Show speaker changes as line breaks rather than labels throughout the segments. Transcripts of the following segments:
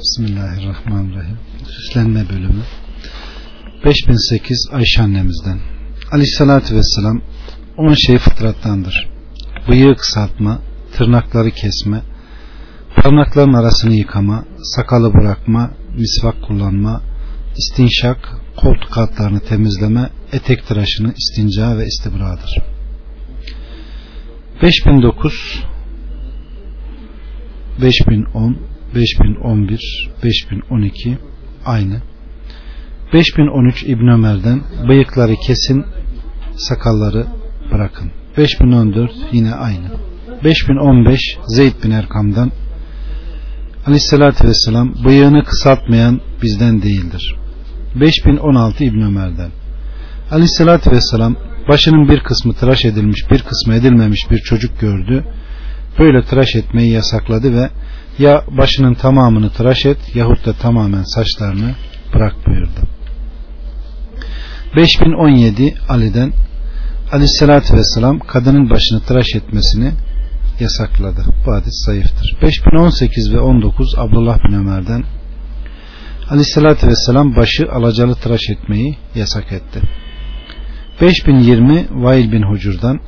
Bismillahirrahmanirrahim. Süslenme bölümü. 5008 Ayşe annemizden. Aleyhissalatü vesselam 10 şey fıtrattandır. Bıyığı kısaltma, tırnakları kesme, parmakların arasını yıkama, sakalı bırakma, misvak kullanma, istinşak, koltuk altlarını temizleme, etek tıraşını istinca ve istibradır. 5009 5010 5011 5012 aynı. 5013 İbn Ömer'den bıyıkları kesin sakalları bırakın. 5014 yine aynı. 5015 Zeyd bin Erkam'dan Aleyhissalatü Vesselam bıyığını kısaltmayan bizden değildir. 5016 İbn Ömer'den Aleyhissalatü Vesselam başının bir kısmı tıraş edilmiş bir kısmı edilmemiş bir çocuk gördü. Böyle tıraş etmeyi yasakladı ve ya başının tamamını tıraş et yahut da tamamen saçlarını bırak buyurdu. 5017 Ali'den Aleyhisselatü Vesselam kadının başını tıraş etmesini yasakladı. Bu hadis zayıftır. 5018 ve 19 Abdullah bin Ömer'den Aleyhisselatü Vesselam başı alacalı tıraş etmeyi yasak etti. 5020 Vail bin Hucur'dan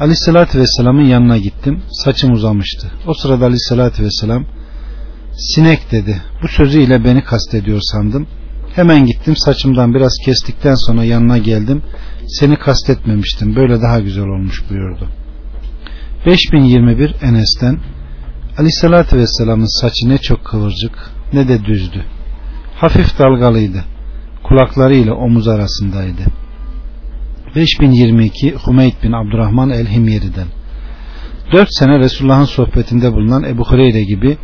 Aleyhisselatü Vesselam'ın yanına gittim. Saçım uzamıştı. O sırada Aleyhisselatü Vesselam sinek dedi. Bu sözüyle beni kastediyor sandım. Hemen gittim saçımdan biraz kestikten sonra yanına geldim. Seni kastetmemiştim. Böyle daha güzel olmuş buyurdu. 5021 Enes'ten Aleyhisselatü Vesselam'ın saçı ne çok kıvırcık ne de düzdü. Hafif dalgalıydı. Kulaklarıyla omuz arasındaydı. 5022 Hümeyd bin Abdurrahman el-Himyeri'den 4 sene Resulullah'ın sohbetinde bulunan Ebu Hureyre gibi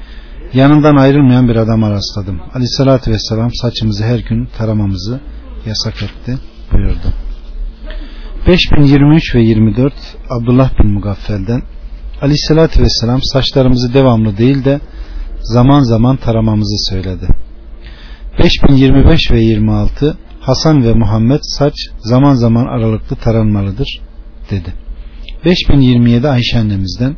yanından ayrılmayan bir adama rastladım. Aleyhissalatü vesselam saçımızı her gün taramamızı yasak etti buyurdu. 5023 ve 24 Abdullah bin Mugaffel'den Aleyhissalatü vesselam saçlarımızı devamlı değil de zaman zaman taramamızı söyledi. 5025 ve 26 Hasan ve Muhammed saç zaman zaman aralıklı taranmalıdır dedi. 5027 Ayşe annemizden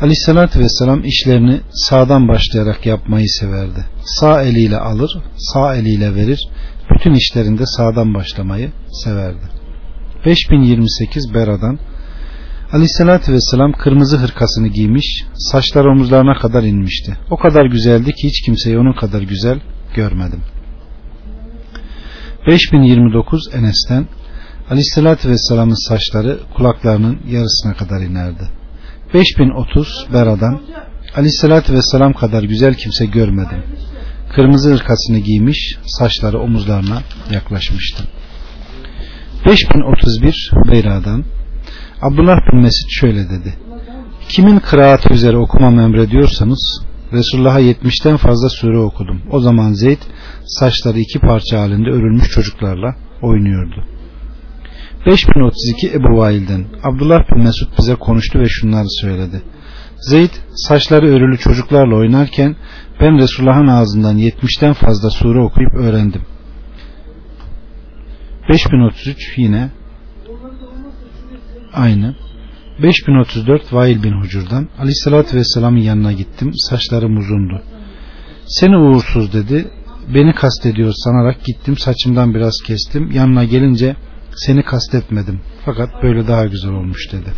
Aleyhissalatü Vesselam işlerini sağdan başlayarak yapmayı severdi. Sağ eliyle alır, sağ eliyle verir. Bütün işlerinde sağdan başlamayı severdi. 5028 Bera'dan Aleyhissalatü Vesselam kırmızı hırkasını giymiş, saçlar omuzlarına kadar inmişti. O kadar güzeldi ki hiç kimseyi onun kadar güzel görmedim. 5029 Enes'ten Aleyhisselatü Vesselam'ın saçları kulaklarının yarısına kadar inerdi. 5030 Bera'dan Aleyhisselatü Vesselam kadar güzel kimse görmedim. Kırmızı ırkasını giymiş, saçları omuzlarına yaklaşmıştı. 5031 Beyra'dan Abdullah bin Mesud şöyle dedi. Kimin kıraatı üzere okumamı emrediyorsanız Resulullah'a 70'ten fazla sure okudum. O zaman Zeyd saçları iki parça halinde örülmüş çocuklarla oynuyordu. 5032 Ebu Vail'den Abdullah bin Mesud bize konuştu ve şunları söyledi. Zeyd saçları örülü çocuklarla oynarken ben Resulullah'ın ağzından 70'ten fazla sure okuyup öğrendim. 5033 yine aynı. 5034 Vail bin Hucur'dan Aleyhisselatü Vesselam'ın yanına gittim. Saçlarım uzundu. Seni uğursuz dedi. Beni kastediyor sanarak gittim. Saçımdan biraz kestim. Yanına gelince seni kastetmedim. Fakat böyle daha güzel olmuş dedi.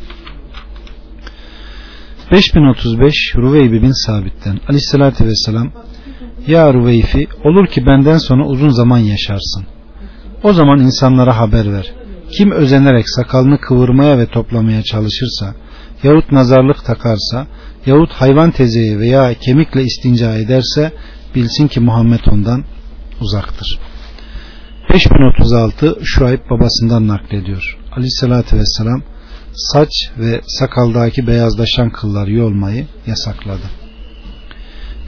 5035 Ruveybi bin Sabit'ten Aleyhisselatü Vesselam Ya Ruveyfi olur ki benden sonra uzun zaman yaşarsın. O zaman insanlara haber ver kim özenerek sakalını kıvırmaya ve toplamaya çalışırsa, yahut nazarlık takarsa, yahut hayvan tezeyi veya kemikle istinca ederse, bilsin ki Muhammed ondan uzaktır. 5036 Şuayb babasından naklediyor. Aleyhissalatü vesselam saç ve sakaldaki beyazlaşan kılları yolmayı yasakladı.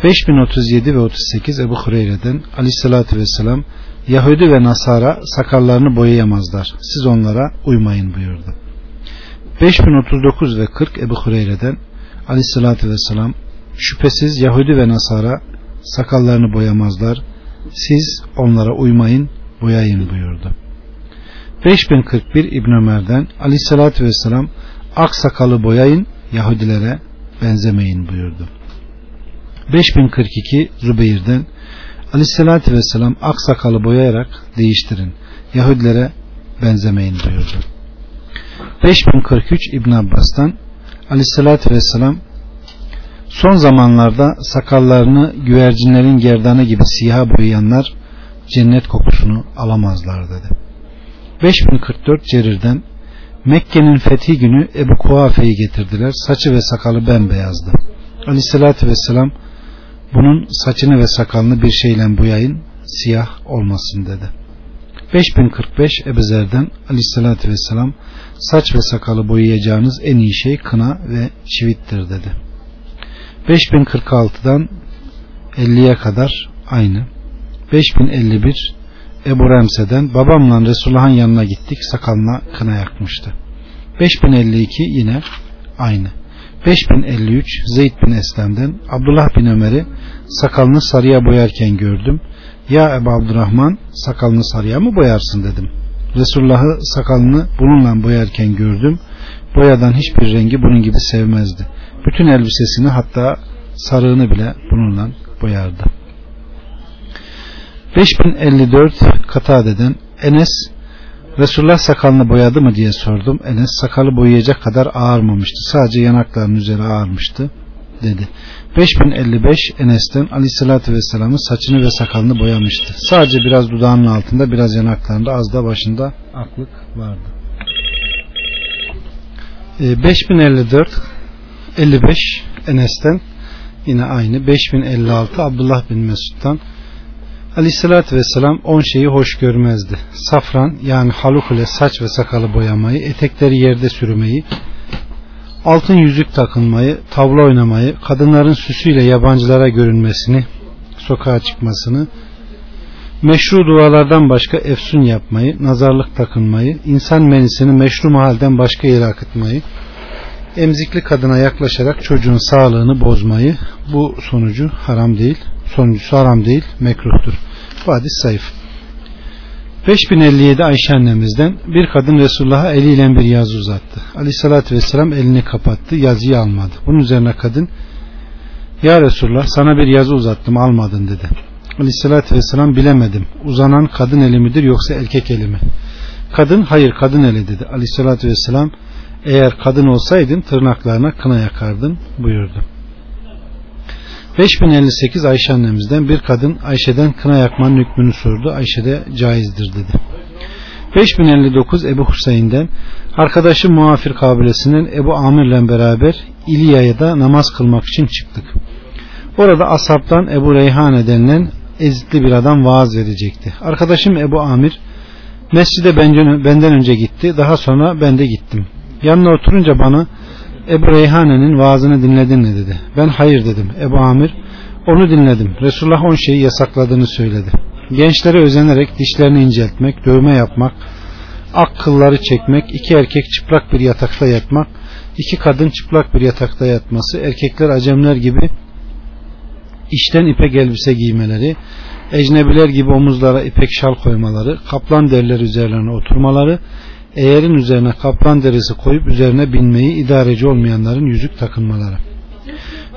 5037 ve 38 Ebu Hureyre'den Aleyhissalatü vesselam Yahudi ve Nasara sakallarını boyayamazlar. Siz onlara uymayın buyurdu. 5039 ve 40 Ebu Hureyre'den Aleyhisselatü Vesselam şüphesiz Yahudi ve Nasara sakallarını boyamazlar. Siz onlara uymayın, boyayın buyurdu. 5041 İbn Ömer'den Aleyhisselatü Vesselam ak sakalı boyayın, Yahudilere benzemeyin buyurdu. 5042 Zübeyir'den Aleyhisselatü Vesselam aksakalı boyayarak değiştirin. Yahudilere benzemeyin buyurdu. 5043 İbn Abbas'tan Aleyhisselatü Vesselam son zamanlarda sakallarını güvercinlerin gerdanı gibi siyaha boyayanlar cennet kokusunu alamazlar dedi. 5044 Cerir'den Mekke'nin fethi günü Ebu Kuafe'yi getirdiler. Saçı ve sakalı bembeyazdı. Aleyhissalatü vesselam bunun saçını ve sakalını bir şeyle boyayın siyah olmasın dedi. 5045 Ebu Zer'den Aleyhissalatü vesselam saç ve sakalı boyayacağınız en iyi şey kına ve çivittir dedi. 5046'dan 50'ye kadar aynı. 5051 Ebu Remse'den babamla Resulullah'ın yanına gittik sakalına kına yakmıştı. 5052 yine aynı. 5053 Zeyd bin Eslem'den Abdullah bin Ömer'i sakalını sarıya boyarken gördüm. Ya Ebu Abdurrahman sakalını sarıya mı boyarsın dedim. Resulullah'ı sakalını bununla boyarken gördüm. Boyadan hiçbir rengi bunun gibi sevmezdi. Bütün elbisesini hatta sarığını bile bununla boyardı. 5054 Katade'den Enes Resulullah sakalını boyadı mı diye sordum. Enes sakalı boyayacak kadar ağarmamıştı. Sadece yanaklarının üzeri ağarmıştı dedi. 5055 Enes'ten Aleyhisselatü Vesselam'ın saçını ve sakalını boyamıştı. Sadece biraz dudağının altında biraz yanaklarında az da başında aklık vardı. 5054 55 Enes'ten yine aynı 5056 Abdullah bin Mesud'dan Aleyhissalatü vesselam on şeyi hoş görmezdi. Safran yani haluk ile saç ve sakalı boyamayı, etekleri yerde sürmeyi, altın yüzük takınmayı, tavla oynamayı, kadınların süsüyle yabancılara görünmesini, sokağa çıkmasını, meşru dualardan başka efsun yapmayı, nazarlık takınmayı, insan menisini meşru mahalden başka yere akıtmayı, emzikli kadına yaklaşarak çocuğun sağlığını bozmayı, bu sonucu haram değil, sonuncusu haram değil, mekruhtur. Bu hadis zayıf. 5057 Ayşe annemizden bir kadın Resulullah'a eliyle bir yazı uzattı. Aleyhissalatü vesselam elini kapattı, yazıyı almadı. Bunun üzerine kadın Ya Resulullah sana bir yazı uzattım almadın dedi. Aleyhissalatü vesselam bilemedim. Uzanan kadın eli midir yoksa erkek eli mi? Kadın hayır kadın eli dedi. Aleyhissalatü vesselam eğer kadın olsaydın tırnaklarına kına yakardın buyurdu. 5058 Ayşe annemizden bir kadın Ayşe'den kına yakmanın hükmünü sordu. Ayşe de caizdir dedi. 5059 Ebu Hüseyin'den arkadaşı Muafir kabilesinden Ebu Amir'le beraber İlya'ya namaz kılmak için çıktık. Orada ashabtan Ebu Reyhane denilen ezitli bir adam vaaz verecekti. Arkadaşım Ebu Amir mescide benden önce gitti. Daha sonra ben de gittim. Yanına oturunca bana Ebu Reyhane'nin vaazını dinledin mi dedi. Ben hayır dedim. Ebu Amir onu dinledim. Resulullah on şeyi yasakladığını söyledi. Gençlere özenerek dişlerini inceltmek, dövme yapmak, ak kılları çekmek, iki erkek çıplak bir yatakta yatmak, iki kadın çıplak bir yatakta yatması, erkekler acemler gibi işten ipek elbise giymeleri, ecnebiler gibi omuzlara ipek şal koymaları, kaplan derleri üzerlerine oturmaları, eğerin üzerine kaplan derisi koyup üzerine binmeyi idareci olmayanların yüzük takınmaları.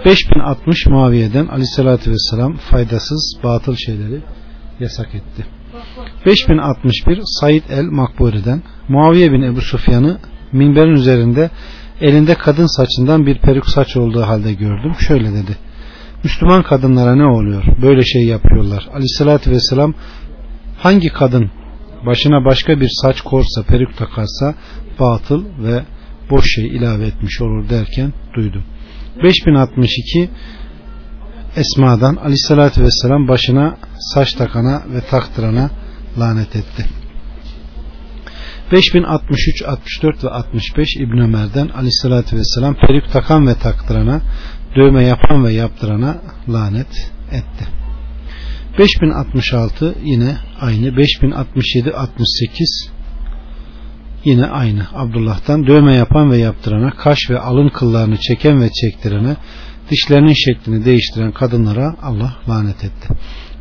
5060 Muaviye'den aleyhissalatü vesselam faydasız batıl şeyleri yasak etti. 5061 Said el Makburi'den Muaviye bin Ebu Sufyan'ı minberin üzerinde elinde kadın saçından bir peruk saç olduğu halde gördüm. Şöyle dedi. Müslüman kadınlara ne oluyor? Böyle şey yapıyorlar. Aleyhissalatü vesselam hangi kadın başına başka bir saç korsa, peruk takarsa batıl ve boş şey ilave etmiş olur derken duydum. 5062 Esma'dan aleyhissalatü vesselam başına saç takana ve taktırana lanet etti. 5063, 64 ve 65 İbn Ömer'den aleyhissalatü vesselam peruk takan ve taktırana, dövme yapan ve yaptırana lanet etti. 5066 yine aynı. 5067 68 yine aynı. Abdullah'tan dövme yapan ve yaptırana kaş ve alın kıllarını çeken ve çektirene dişlerinin şeklini değiştiren kadınlara Allah lanet etti.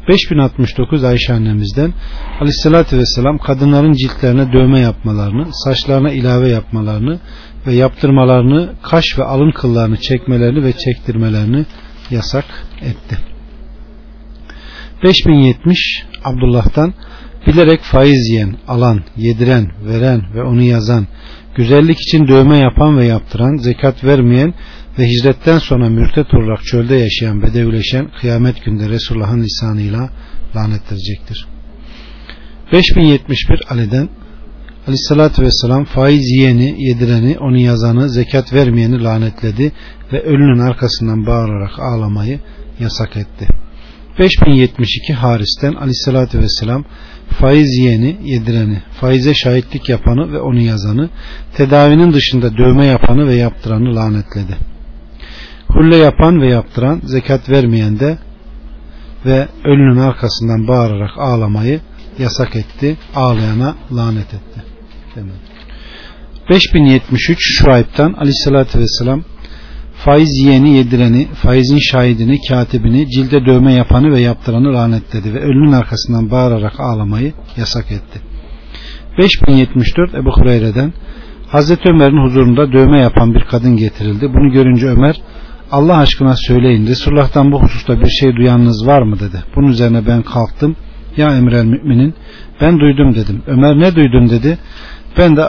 5069 Ayşe annemizden Aleyhisselatü Vesselam kadınların ciltlerine dövme yapmalarını saçlarına ilave yapmalarını ve yaptırmalarını kaş ve alın kıllarını çekmelerini ve çektirmelerini yasak etti. 5070 Abdullah'tan bilerek faiz yiyen, alan, yediren, veren ve onu yazan, güzellik için dövme yapan ve yaptıran, zekat vermeyen ve hicretten sonra mürtet olarak çölde yaşayan bedevileşen kıyamet günde Resulullah'ın lisanıyla lanetlenecektir. 5071 Ali'den Aleyhissalatü Vesselam faiz yiyeni, yedireni, onu yazanı, zekat vermeyeni lanetledi ve ölünün arkasından bağırarak ağlamayı yasak etti. 5072 Haris'ten Aleyhissalatü Vesselam faiz yiyeni, yedireni, faize şahitlik yapanı ve onu yazanı, tedavinin dışında dövme yapanı ve yaptıranı lanetledi. Hulle yapan ve yaptıran, zekat vermeyen de ve ölünün arkasından bağırarak ağlamayı yasak etti. Ağlayana lanet etti. Demek. 5073 Şuayb'dan Aleyhisselatü Vesselam faiz yiyeni yedireni, faizin şahidini, katibini, cilde dövme yapanı ve yaptıranı lanetledi ve ölünün arkasından bağırarak ağlamayı yasak etti. 5074 Ebu Hureyre'den Hazreti Ömer'in huzurunda dövme yapan bir kadın getirildi. Bunu görünce Ömer Allah aşkına söyleyin Resulullah'tan bu hususta bir şey duyanınız var mı dedi. Bunun üzerine ben kalktım. Ya emrel müminin ben duydum dedim. Ömer ne duydun dedi. Ben de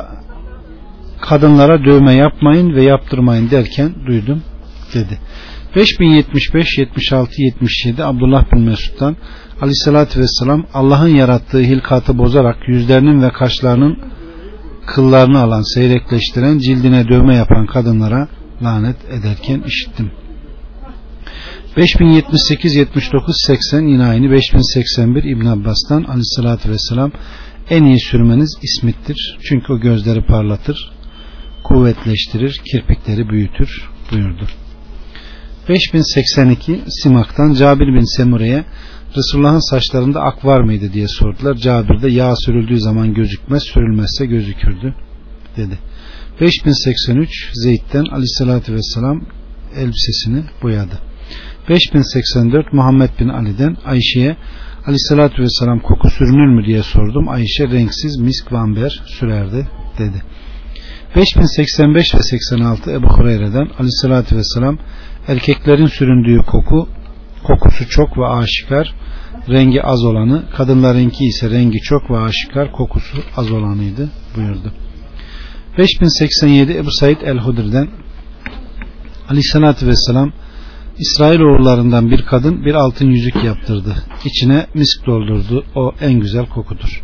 kadınlara dövme yapmayın ve yaptırmayın derken duydum dedi. 5075, 76, 77 Abdullah bin Mesud'dan Aleyhisselatü Vesselam Allah'ın yarattığı hilkatı bozarak yüzlerinin ve kaşlarının kıllarını alan, seyrekleştiren, cildine dövme yapan kadınlara lanet ederken işittim. 5078, 79, 80 yine aynı 5081 İbn Abbas'tan Aleyhisselatü Vesselam en iyi sürmeniz ismittir. Çünkü o gözleri parlatır, kuvvetleştirir, kirpikleri büyütür buyurdu. 5082 Simak'tan Cabir bin Semure'ye Resulullah'ın saçlarında ak var mıydı diye sordular. Cabir de yağ sürüldüğü zaman gözükmez, sürülmezse gözükürdü dedi. 5083 Zeyd'den aleyhissalatü vesselam elbisesini boyadı. 5084 Muhammed bin Ali'den Ayşe'ye aleyhissalatü vesselam koku sürünür mü diye sordum. Ayşe renksiz misk ve amber sürerdi dedi. 5085 ve 86 Ebu Hureyre'den aleyhissalatü vesselam erkeklerin süründüğü koku kokusu çok ve aşikar rengi az olanı kadınlarınki ise rengi çok ve aşikar kokusu az olanıydı buyurdu. 5087 Ebu Said el-Hudr'den Aleyhisselatü Vesselam İsrailoğullarından bir kadın bir altın yüzük yaptırdı. İçine misk doldurdu. O en güzel kokudur.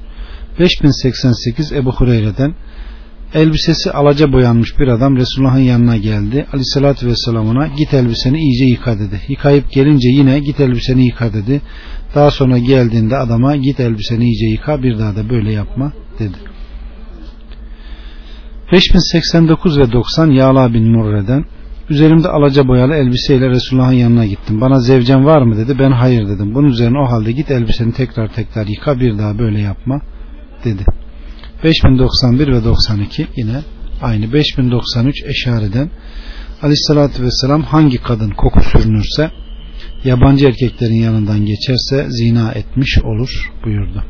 5088 Ebu Hureyre'den elbisesi alaca boyanmış bir adam Resulullah'ın yanına geldi. Aleyhissalatü vesselam ona git elbiseni iyice yıka dedi. Yıkayıp gelince yine git elbiseni yıka dedi. Daha sonra geldiğinde adama git elbiseni iyice yıka bir daha da böyle yapma dedi. 5089 ve 90 Yağla bin Murre'den Üzerimde alaca boyalı elbiseyle Resulullah'ın yanına gittim. Bana zevcen var mı dedi. Ben hayır dedim. Bunun üzerine o halde git elbiseni tekrar tekrar yıka bir daha böyle yapma dedi. 5091 ve 92 yine aynı 5093 eşareden Aleyhissalatü Vesselam hangi kadın koku sürünürse yabancı erkeklerin yanından geçerse zina etmiş olur buyurdu.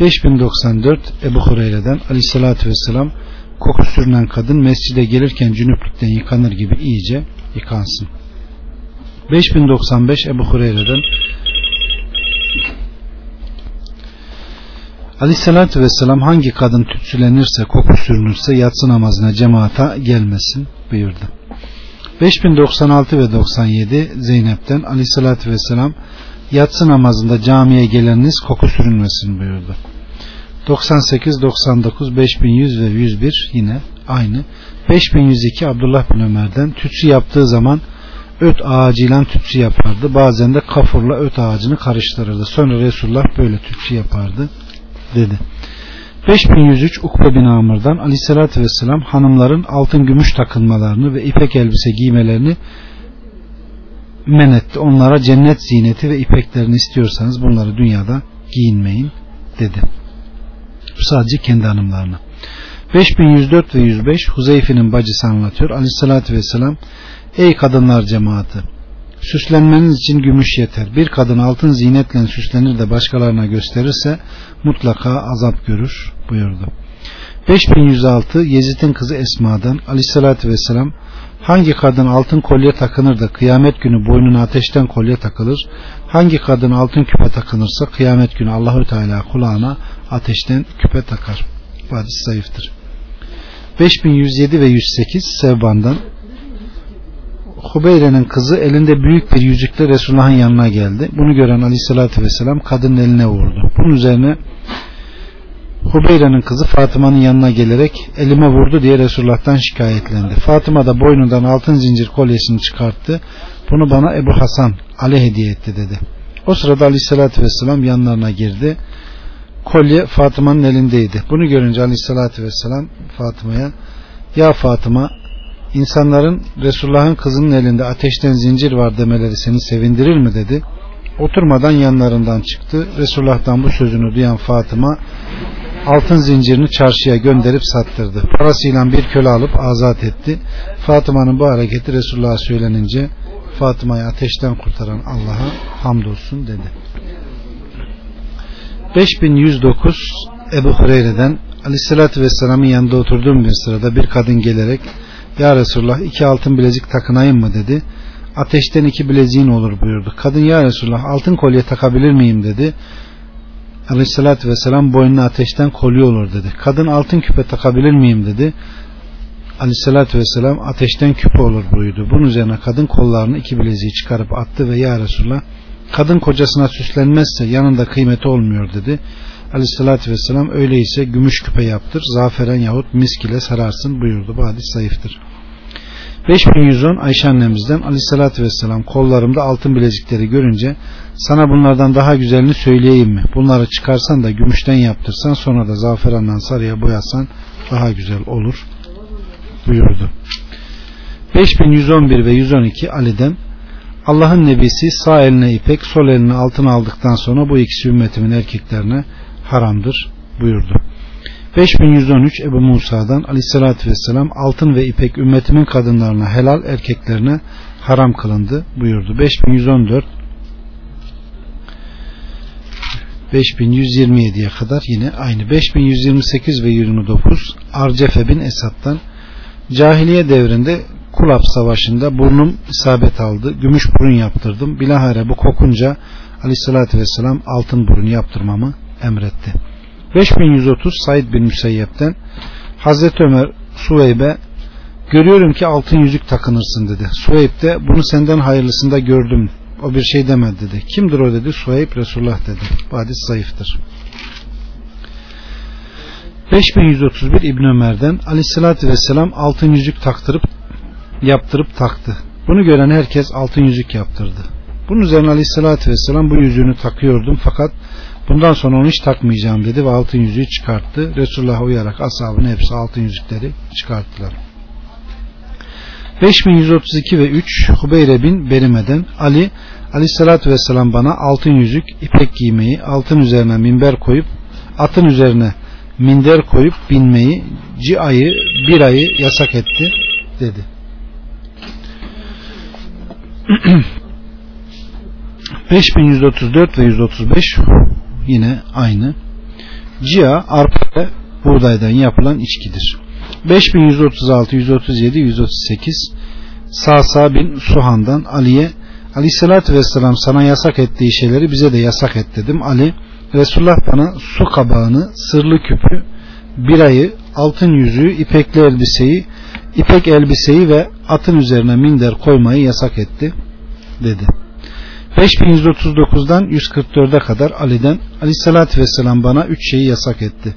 5094 Ebu Hureyre'den Aleyhissalatü Vesselam koku sürünen kadın mescide gelirken cünüplükten yıkanır gibi iyice yıkansın. 5095 Ebu Hureyre'den Aleyhissalatü Vesselam hangi kadın tütsülenirse, koku sürünürse yatsı namazına cemaata gelmesin buyurdu. 5096 ve 97 Zeynep'ten Aleyhissalatü Vesselam yatsı namazında camiye geleniniz koku sürünmesin buyurdu. 98, 99, 5100 ve 101 yine aynı. 5102 Abdullah bin Ömer'den tütsü yaptığı zaman öt ağacıyla tütsü yapardı. Bazen de kafurla öt ağacını karıştırırdı. Sonra Resulullah böyle tütsü yapardı dedi. 5103 Ukbe bin Amr'dan aleyhissalatü vesselam hanımların altın gümüş takılmalarını ve ipek elbise giymelerini men etti. Onlara cennet ziyneti ve ipeklerini istiyorsanız bunları dünyada giyinmeyin dedi. Bu sadece kendi hanımlarına. 5104 ve 105 Huzeyfe'nin bacısı anlatıyor. Aleyhissalatü vesselam Ey kadınlar cemaati süslenmeniz için gümüş yeter. Bir kadın altın zinetle süslenir de başkalarına gösterirse mutlaka azap görür buyurdu. 5106 Yezid'in kızı Esma'dan Aleyhissalatü vesselam Hangi kadın altın kolye takınır da kıyamet günü boynuna ateşten kolye takılır? Hangi kadın altın küpe takınırsa kıyamet günü Allahü Teala kulağına ateşten küpe takar. Bu hadis zayıftır. 5107 ve 108 Sevban'dan Hubeyre'nin kızı elinde büyük bir yüzükle Resulullah'ın yanına geldi. Bunu gören Aleyhisselatü Vesselam kadının eline vurdu. Bunun üzerine Hubeyre'nin kızı Fatıma'nın yanına gelerek elime vurdu diye Resulullah'tan şikayetlendi. Fatıma da boynundan altın zincir kolyesini çıkarttı. Bunu bana Ebu Hasan Ali hediye etti dedi. O sırada Aleyhisselatü Vesselam yanlarına girdi. Kolye Fatıma'nın elindeydi. Bunu görünce Aleyhisselatü Vesselam Fatıma'ya Ya Fatıma insanların Resulullah'ın kızının elinde ateşten zincir var demeleri seni sevindirir mi dedi. Oturmadan yanlarından çıktı. Resulullah'tan bu sözünü duyan Fatıma altın zincirini çarşıya gönderip sattırdı. Parasıyla bir köle alıp azat etti. Fatıma'nın bu hareketi Resulullah'a söylenince Fatıma'yı ateşten kurtaran Allah'a hamdolsun dedi. 5109 Ebu Hureyre'den Aleyhisselatü Vesselam'ın yanında oturduğum bir sırada bir kadın gelerek Ya Resulullah iki altın bilezik takınayım mı dedi. Ateşten iki bileziğin olur buyurdu. Kadın Ya Resulullah altın kolye takabilir miyim dedi. Aleyhissalatü vesselam boynuna ateşten kolye olur dedi. Kadın altın küpe takabilir miyim dedi. Aleyhissalatü vesselam ateşten küpe olur buyurdu. Bunun üzerine kadın kollarını iki bileziği çıkarıp attı ve ya Resulullah kadın kocasına süslenmezse yanında kıymeti olmuyor dedi. Aleyhissalatü vesselam öyleyse gümüş küpe yaptır zaferen yahut misk ile sararsın buyurdu. Bu hadis zayıftır. 5110 Ayşe annemizden aleyhissalatü vesselam kollarımda altın bilezikleri görünce sana bunlardan daha güzelini söyleyeyim mi? Bunları çıkarsan da gümüşten yaptırsan sonra da zaferandan sarıya boyasan daha güzel olur buyurdu. 5111 ve 112 Ali'den Allah'ın nebisi sağ eline ipek sol eline altın aldıktan sonra bu ikisi ümmetimin erkeklerine haramdır buyurdu. 5113 Ebu Musa'dan aleyhissalatü vesselam altın ve ipek ümmetimin kadınlarına helal erkeklerine haram kılındı buyurdu. 5114 5127'ye kadar yine aynı. 5128 ve 29 Arcefe bin Esad'dan cahiliye devrinde Kulap savaşında burnum isabet aldı. Gümüş burun yaptırdım. Bilahare bu kokunca aleyhissalatü vesselam altın burun yaptırmamı emretti. 5130 Said bin Müseyyep'ten Hazreti Ömer Suveybe görüyorum ki altın yüzük takınırsın dedi. Suveyb de bunu senden hayırlısında gördüm. O bir şey demedi dedi. Kimdir o dedi. Suveyb Resulullah dedi. Bu hadis zayıftır. 5131 İbn Ömer'den Aleyhisselatü Vesselam altın yüzük taktırıp yaptırıp taktı. Bunu gören herkes altın yüzük yaptırdı. Bunun üzerine Aleyhisselatü Vesselam bu yüzüğünü takıyordum fakat Bundan sonra onu hiç takmayacağım dedi ve altın yüzüğü çıkarttı. Resulullah'a uyarak ashabın hepsi altın yüzükleri çıkarttılar. 5132 ve 3 Hubeyre bin Berime'den Ali aleyhissalatü vesselam bana altın yüzük ipek giymeyi altın üzerine minber koyup atın üzerine minder koyup binmeyi ciayı bir ayı yasak etti dedi. 5134 ve 135 yine aynı. Cia arpa ve buğdaydan yapılan içkidir. 5136, 137, 138 Sasa bin Suhan'dan Ali'ye Aleyhissalatü Vesselam sana yasak ettiği şeyleri bize de yasak et dedim. Ali Resulullah bana su kabağını, sırlı küpü, birayı, altın yüzüğü, ipekli elbiseyi, ipek elbiseyi ve atın üzerine minder koymayı yasak etti dedi. 5139'dan 144'e kadar Ali'den Aleyhisselatü Vesselam bana üç şeyi yasak etti.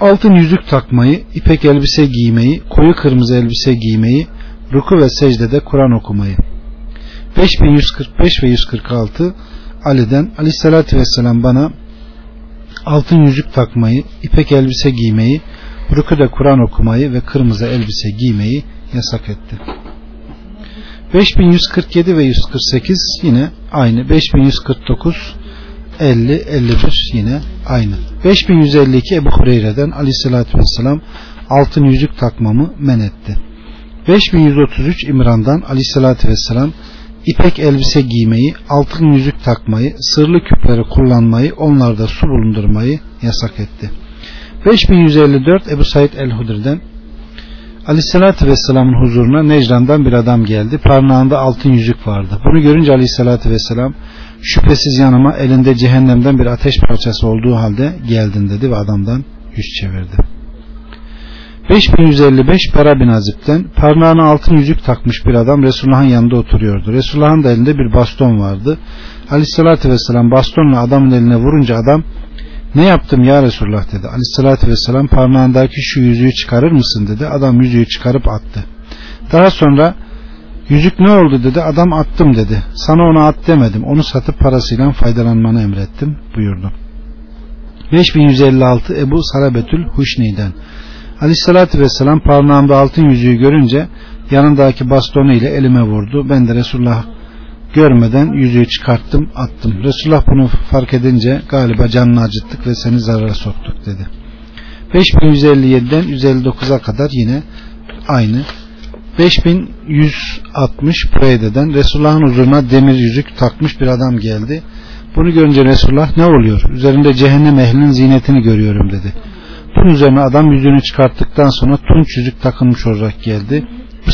Altın yüzük takmayı, ipek elbise giymeyi, koyu kırmızı elbise giymeyi, ruku ve secdede Kur'an okumayı. 5145 ve 146 Ali'den Aleyhisselatü Vesselam bana altın yüzük takmayı, ipek elbise giymeyi, rükuda Kur'an okumayı ve kırmızı elbise giymeyi yasak etti. 5147 ve 148 yine aynı. 5149 50 51 yine aynı. 5152 Ebu Hureyre'den Aleyhisselatü Vesselam altın yüzük takmamı men etti. 5133 İmran'dan Aleyhisselatü Vesselam ipek elbise giymeyi, altın yüzük takmayı, sırlı küpleri kullanmayı, onlarda su bulundurmayı yasak etti. 5154 Ebu Said el-Hudri'den Aleyhissalatü Vesselam'ın huzuruna Necran'dan bir adam geldi. Parnağında altın yüzük vardı. Bunu görünce Aleyhissalatü Vesselam şüphesiz yanıma elinde cehennemden bir ateş parçası olduğu halde geldin dedi ve adamdan yüz çevirdi. 5155 Bera bin Azip'ten parmağına altın yüzük takmış bir adam Resulullah'ın yanında oturuyordu. Resulullah'ın da elinde bir baston vardı. Aleyhissalatü Vesselam bastonla adamın eline vurunca adam ne yaptım ya Resulullah dedi. Aleyhissalatü vesselam parmağındaki şu yüzüğü çıkarır mısın dedi. Adam yüzüğü çıkarıp attı. Daha sonra yüzük ne oldu dedi. Adam attım dedi. Sana onu at demedim. Onu satıp parasıyla faydalanmanı emrettim buyurdu. 5156 Ebu Sarabetül Huşni'den Aleyhissalatü vesselam parmağımda altın yüzüğü görünce yanındaki bastonu ile elime vurdu. Ben de Resulullah görmeden yüzüğü çıkarttım attım. Resulullah bunu fark edince galiba canını acıttık ve seni zarara soktuk dedi. 5157'den 159'a kadar yine aynı. 5160 Bureyde'den Resulullah'ın huzuruna demir yüzük takmış bir adam geldi. Bunu görünce Resulullah ne oluyor? Üzerinde cehennem ehlinin zinetini görüyorum dedi. Bunun üzerine adam yüzüğünü çıkarttıktan sonra tunç yüzük takılmış olarak geldi.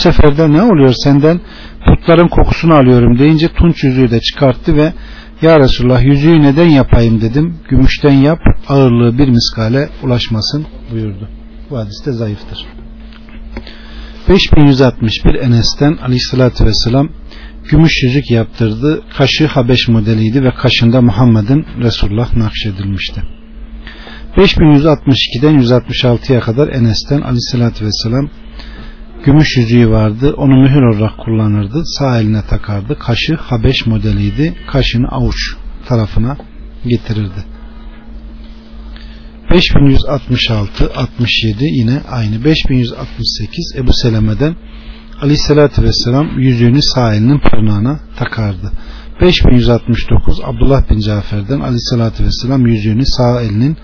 Sefer de ne oluyor senden putların kokusunu alıyorum deyince tunç yüzüğü de çıkarttı ve ya Resulullah yüzüğü neden yapayım dedim. Gümüşten yap ağırlığı bir miskale ulaşmasın buyurdu. Bu hadis de zayıftır. 5161 Enes'ten aleyhissalatü vesselam gümüş yüzük yaptırdı. Kaşı Habeş modeliydi ve kaşında Muhammed'in Resulullah nakşedilmişti. 5162'den 166'ya kadar Enes'ten aleyhissalatü vesselam gümüş yüzüğü vardı. Onu mühür olarak kullanırdı. Sağ eline takardı. Kaşı Habeş modeliydi. Kaşını avuç tarafına getirirdi. 5166 67 yine aynı 5168 Ebu Seleme'den Aleyhisselatü Vesselam yüzüğünü sağ elinin parmağına takardı. 5169 Abdullah bin Cafer'den Aleyhisselatü Vesselam yüzüğünü sağ elinin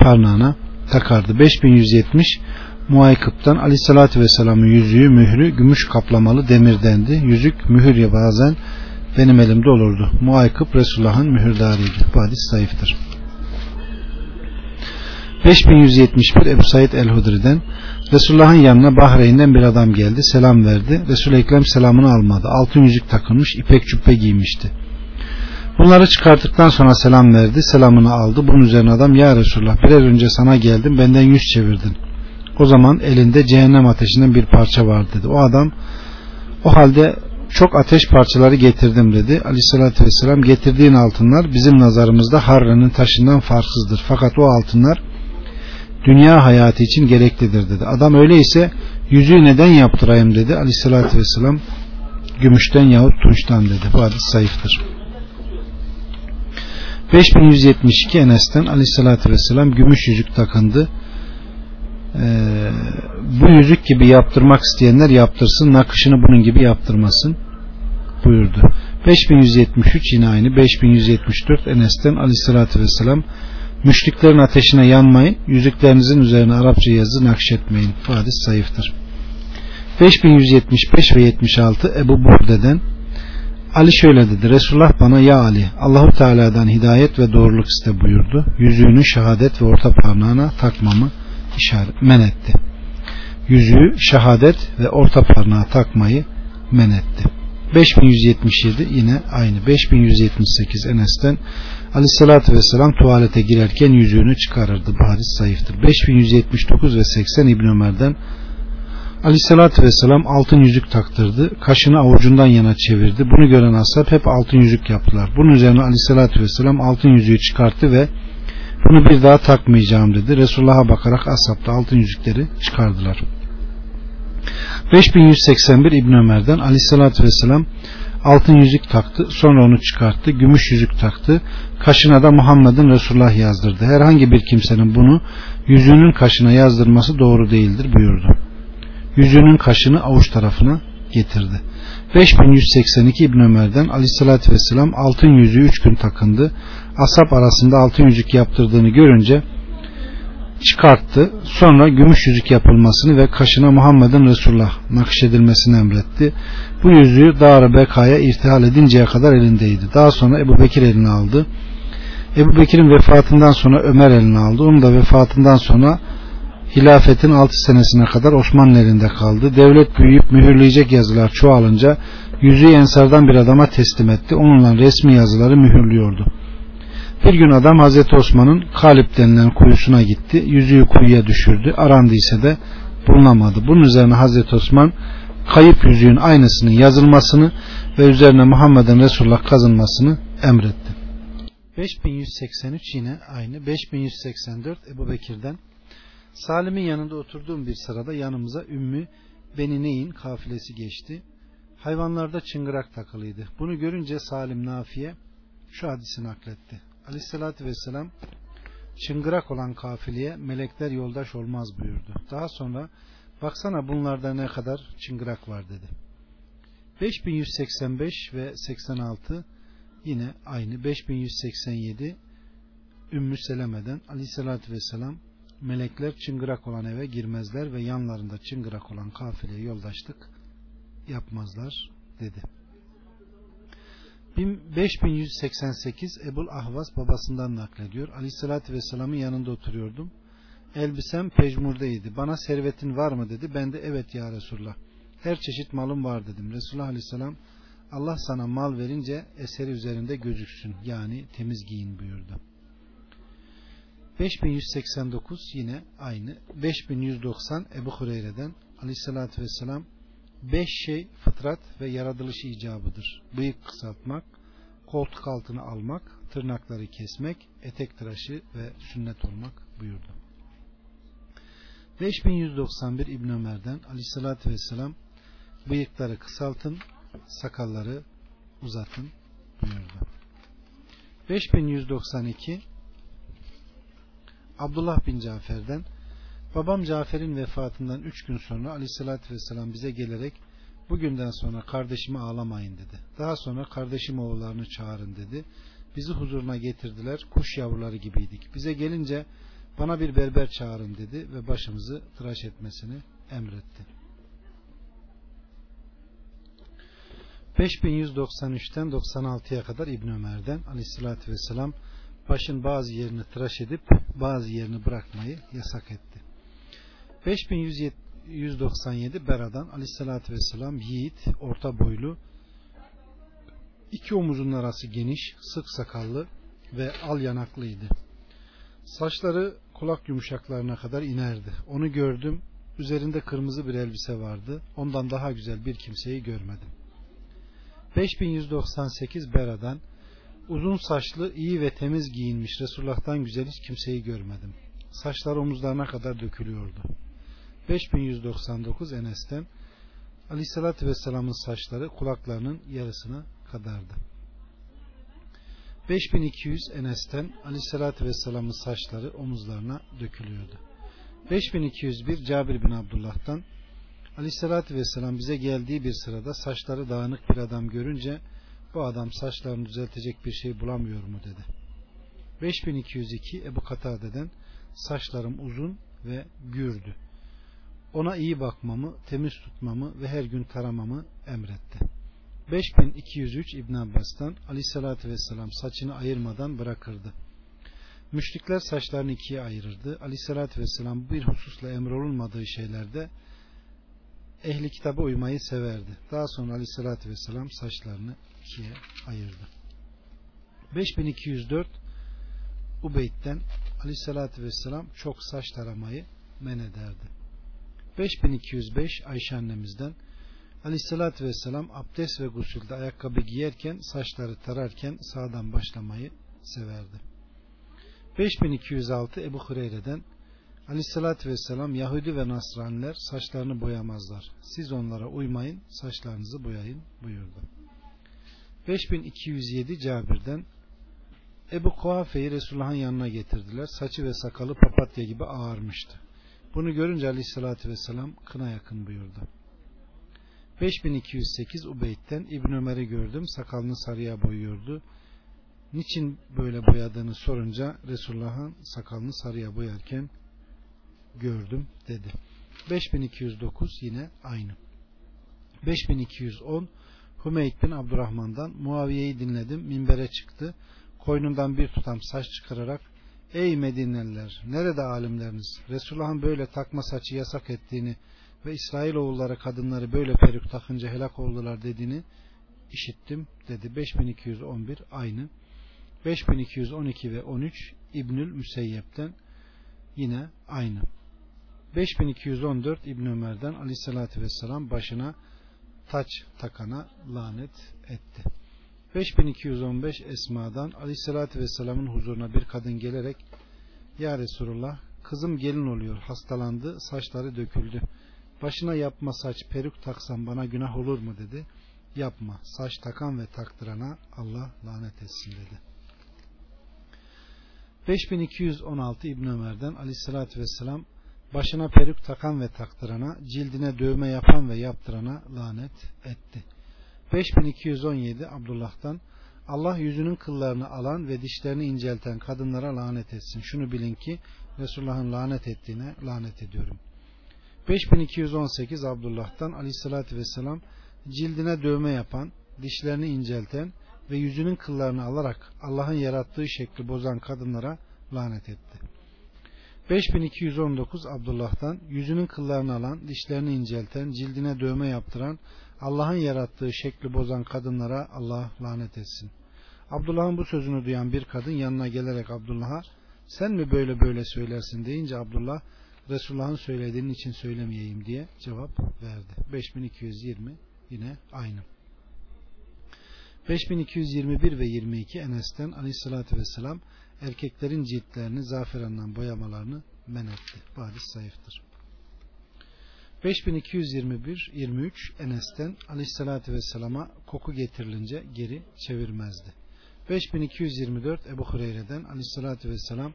parmağına takardı. 5170 Muaykıp'tan Aleyhisselatü Vesselam'ın yüzüğü mührü gümüş kaplamalı demirdendi. Yüzük mühür ya bazen benim elimde olurdu. Muaykıp Resulullah'ın mühürdarıydı. Bu hadis zayıftır. 5171 Ebu Said el-Hudri'den Resulullah'ın yanına Bahreyn'den bir adam geldi. Selam verdi. Resul-i Ekrem selamını almadı. Altın yüzük takılmış, ipek cübbe giymişti. Bunları çıkarttıktan sonra selam verdi. Selamını aldı. Bunun üzerine adam ya Resulullah birer önce sana geldim benden yüz çevirdin. O zaman elinde cehennem ateşinden bir parça var dedi. O adam o halde çok ateş parçaları getirdim dedi. Aleyhissalatü vesselam getirdiğin altınlar bizim nazarımızda harranın taşından farksızdır. Fakat o altınlar dünya hayatı için gereklidir dedi. Adam öyleyse yüzüğü neden yaptırayım dedi. Aleyhissalatü vesselam gümüşten yahut tunçtan dedi. Bu hadis zayıftır. 5172 Enes'ten aleyhissalatü vesselam gümüş yüzük takındı. Ee, bu yüzük gibi yaptırmak isteyenler yaptırsın nakışını bunun gibi yaptırmasın buyurdu. 5173 yine aynı 5174 Enes'ten aleyhissalatü vesselam müşriklerin ateşine yanmayın yüzüklerinizin üzerine Arapça yazı nakşetmeyin. Bu hadis zayıftır. 5175 ve 76 Ebu Burde'den Ali şöyle dedi. Resulullah bana ya Ali Allahu Teala'dan hidayet ve doğruluk iste buyurdu. Yüzüğünü şehadet ve orta parmağına takmamı işaret men etti. Yüzüğü şehadet ve orta parmağa takmayı men etti. 5177 yine aynı 5178 Enes'ten Aleyhisselatü Vesselam tuvalete girerken yüzüğünü çıkarırdı. Bu hadis zayıftır. 5179 ve 80 İbn Ömer'den Aleyhisselatü Vesselam altın yüzük taktırdı. Kaşını avucundan yana çevirdi. Bunu gören ashab hep altın yüzük yaptılar. Bunun üzerine Aleyhisselatü Vesselam altın yüzüğü çıkarttı ve bunu bir daha takmayacağım dedi. Resulullah'a bakarak ashab da altın yüzükleri çıkardılar. 5181 İbn Ömer'den Aleyhisselatü Vesselam altın yüzük taktı. Sonra onu çıkarttı. Gümüş yüzük taktı. Kaşına da Muhammed'in Resulullah yazdırdı. Herhangi bir kimsenin bunu yüzüğünün kaşına yazdırması doğru değildir buyurdu. Yüzüğünün kaşını avuç tarafına getirdi. 5182 İbn Ömer'den Aleyhisselatü Vesselam altın yüzüğü üç gün takındı. Asap arasında altın yüzük yaptırdığını görünce çıkarttı. Sonra gümüş yüzük yapılmasını ve kaşına Muhammed'in Resulullah nakşedilmesini emretti. Bu yüzüğü Dar-ı Beka'ya irtihal edinceye kadar elindeydi. Daha sonra Ebu Bekir eline aldı. Ebu Bekir'in vefatından sonra Ömer eline aldı. Onun da vefatından sonra hilafetin 6 senesine kadar Osmanlı elinde kaldı. Devlet büyüyüp mühürleyecek yazılar çoğalınca yüzüğü ensardan bir adama teslim etti. Onunla resmi yazıları mühürlüyordu. Bir gün adam Hazreti Osman'ın Kalip denilen kuyusuna gitti. Yüzüğü kuyuya düşürdü. Arandıysa de bulunamadı. Bunun üzerine Hazreti Osman kayıp yüzüğün aynısının yazılmasını ve üzerine Muhammed'in Resulullah kazınmasını emretti. 5183 yine aynı. 5184 Ebu Bekir'den Salim'in yanında oturduğum bir sırada yanımıza Ümmü Benineyn kafilesi geçti. Hayvanlarda çıngırak takılıydı. Bunu görünce Salim Nafiye şu hadisi nakletti. Aleyhissalatü vesselam çıngırak olan kafileye melekler yoldaş olmaz buyurdu. Daha sonra baksana bunlarda ne kadar çıngırak var dedi. 5185 ve 86 yine aynı 5187 Ümmü Seleme'den Aleyhissalatü vesselam melekler çıngırak olan eve girmezler ve yanlarında çıngırak olan kafileye yoldaşlık yapmazlar dedi. 5188 Ebul Ahvas babasından naklediyor. Aleyhissalatü Vesselam'ın yanında oturuyordum. Elbisem pejmurdeydi. Bana servetin var mı dedi. Ben de evet ya Resulullah. Her çeşit malım var dedim. Resulullah Aleyhisselam Allah sana mal verince eseri üzerinde gözüksün. Yani temiz giyin buyurdu. 5189 yine aynı. 5190 Ebu Hureyre'den Aleyhisselatü Vesselam Beş şey fıtrat ve yaratılış icabıdır. Bıyık kısaltmak, koltuk altını almak, tırnakları kesmek, etek tıraşı ve sünnet olmak buyurdu. 5191 İbn Ömer'den Aleyhisselatü Vesselam bıyıkları kısaltın, sakalları uzatın buyurdu. 5192 Abdullah bin Cafer'den Babam Cafer'in vefatından üç gün sonra aleyhissalatü vesselam bize gelerek bugünden sonra kardeşimi ağlamayın dedi. Daha sonra kardeşim oğullarını çağırın dedi. Bizi huzuruna getirdiler. Kuş yavruları gibiydik. Bize gelince bana bir berber çağırın dedi ve başımızı tıraş etmesini emretti. 5193'ten 96'ya kadar İbn Ömer'den aleyhissalatü vesselam başın bazı yerini tıraş edip bazı yerini bırakmayı yasak etti. 5197 Bera'dan aleyhissalatü vesselam yiğit, orta boylu, iki omuzun arası geniş, sık sakallı ve al yanaklıydı. Saçları kulak yumuşaklarına kadar inerdi. Onu gördüm. Üzerinde kırmızı bir elbise vardı. Ondan daha güzel bir kimseyi görmedim. 5198 Bera'dan uzun saçlı, iyi ve temiz giyinmiş Resulullah'tan güzel hiç kimseyi görmedim. Saçlar omuzlarına kadar dökülüyordu. 5199 Enes'ten Aleyhisselatü Vesselam'ın saçları kulaklarının yarısına kadardı. 5200 Enes'ten Aleyhisselatü Vesselam'ın saçları omuzlarına dökülüyordu. 5201 Cabir bin Abdullah'tan Aleyhisselatü Vesselam bize geldiği bir sırada saçları dağınık bir adam görünce bu adam saçlarını düzeltecek bir şey bulamıyor mu dedi. 5202 Ebu Katade'den saçlarım uzun ve gürdü ona iyi bakmamı, temiz tutmamı ve her gün taramamı emretti. 5203 İbn Abbas'tan Ali sallallahu vesselam saçını ayırmadan bırakırdı. Müşrikler saçlarını ikiye ayırırdı. Ali sallallahu vesselam bir hususla emrolunmadığı şeylerde ehli kitaba uymayı severdi. Daha sonra Ali sallallahu vesselam saçlarını ikiye ayırdı. 5204 Ubeyd'den Ali sallallahu aleyhi vesselam çok saç taramayı men ederdi. 5205 Ayşe annemizden Aleyhissalatü Vesselam abdest ve gusülde ayakkabı giyerken saçları tararken sağdan başlamayı severdi. 5206 Ebu Hureyre'den Aleyhissalatü Vesselam Yahudi ve Nasraniler saçlarını boyamazlar. Siz onlara uymayın saçlarınızı boyayın buyurdu. 5207 Cabir'den Ebu Kuhafe'yi Resulullah'ın yanına getirdiler. Saçı ve sakalı papatya gibi ağarmıştı. Bunu görünce aleyhissalatü vesselam kına yakın buyurdu. 5208 Ubeyd'den İbn Ömer'i gördüm. Sakalını sarıya boyuyordu. Niçin böyle boyadığını sorunca Resulullah'ın sakalını sarıya boyarken gördüm dedi. 5209 yine aynı. 5210 Hümeyd bin Abdurrahman'dan Muaviye'yi dinledim. Minbere çıktı. Koynundan bir tutam saç çıkararak Ey Medineliler nerede alimleriniz? Resulullah'ın böyle takma saçı yasak ettiğini ve İsrailoğulları kadınları böyle peruk takınca helak oldular dediğini işittim dedi. 5211 aynı. 5212 ve 13 İbnül Müseyyep'ten yine aynı. 5214 İbn Ömer'den Aleyhisselatü Vesselam başına taç takana lanet etti. 5215 Esma'dan Aleyhisselatü Vesselam'ın huzuruna bir kadın gelerek Ya Resulullah kızım gelin oluyor hastalandı saçları döküldü. Başına yapma saç peruk taksam bana günah olur mu? dedi. Yapma saç takan ve taktırana Allah lanet etsin dedi. 5216 İbn Ömer'den Aleyhisselatü Vesselam başına peruk takan ve taktırana cildine dövme yapan ve yaptırana lanet etti 5217 Abdullah'tan Allah yüzünün kıllarını alan ve dişlerini incelten kadınlara lanet etsin. Şunu bilin ki Resulullah'ın lanet ettiğine lanet ediyorum. 5218 Abdullah'tan aleyhissalatü vesselam cildine dövme yapan, dişlerini incelten ve yüzünün kıllarını alarak Allah'ın yarattığı şekli bozan kadınlara lanet etti. 5219 Abdullah'tan yüzünün kıllarını alan, dişlerini incelten, cildine dövme yaptıran, Allah'ın yarattığı şekli bozan kadınlara Allah lanet etsin. Abdullah'ın bu sözünü duyan bir kadın yanına gelerek Abdullah'a sen mi böyle böyle söylersin deyince Abdullah Resulullah'ın söylediğinin için söylemeyeyim diye cevap verdi. 5220 yine aynı. 5221 ve 22 Enes'ten aleyhissalatü vesselam erkeklerin ciltlerini zaferandan boyamalarını men etti. Bu hadis zayıftır. 5221 23 Enes'ten aleyhissalatü vesselama koku getirilince geri çevirmezdi. 5224 Ebu Hureyre'den aleyhissalatü vesselam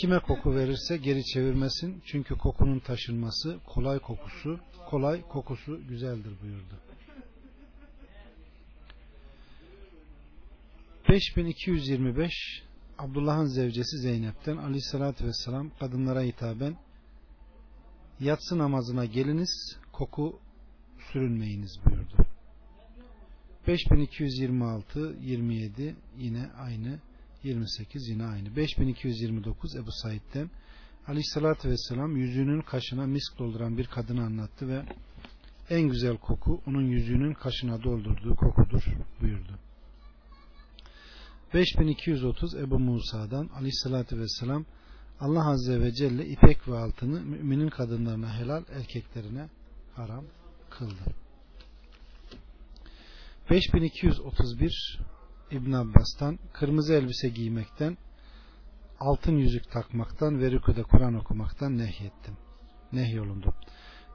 kime koku verirse geri çevirmesin çünkü kokunun taşınması kolay kokusu kolay kokusu güzeldir buyurdu. 5225 Abdullah'ın zevcesi Zeynep'ten aleyhissalatü vesselam kadınlara hitaben yatsı namazına geliniz koku sürünmeyiniz buyurdu. 5226 27 yine aynı 28 yine aynı. 5229 Ebu Said'den Aleyhissalatü Vesselam yüzüğünün kaşına misk dolduran bir kadını anlattı ve en güzel koku onun yüzüğünün kaşına doldurduğu kokudur buyurdu. 5230 Ebu Musa'dan Aleyhissalatü Vesselam Allah Azze ve Celle ipek ve altını müminin kadınlarına helal erkeklerine haram kıldı. 5231 İbn Abbas'tan kırmızı elbise giymekten altın yüzük takmaktan ve rükuda Kur'an okumaktan nehyettim. Nehyolundum.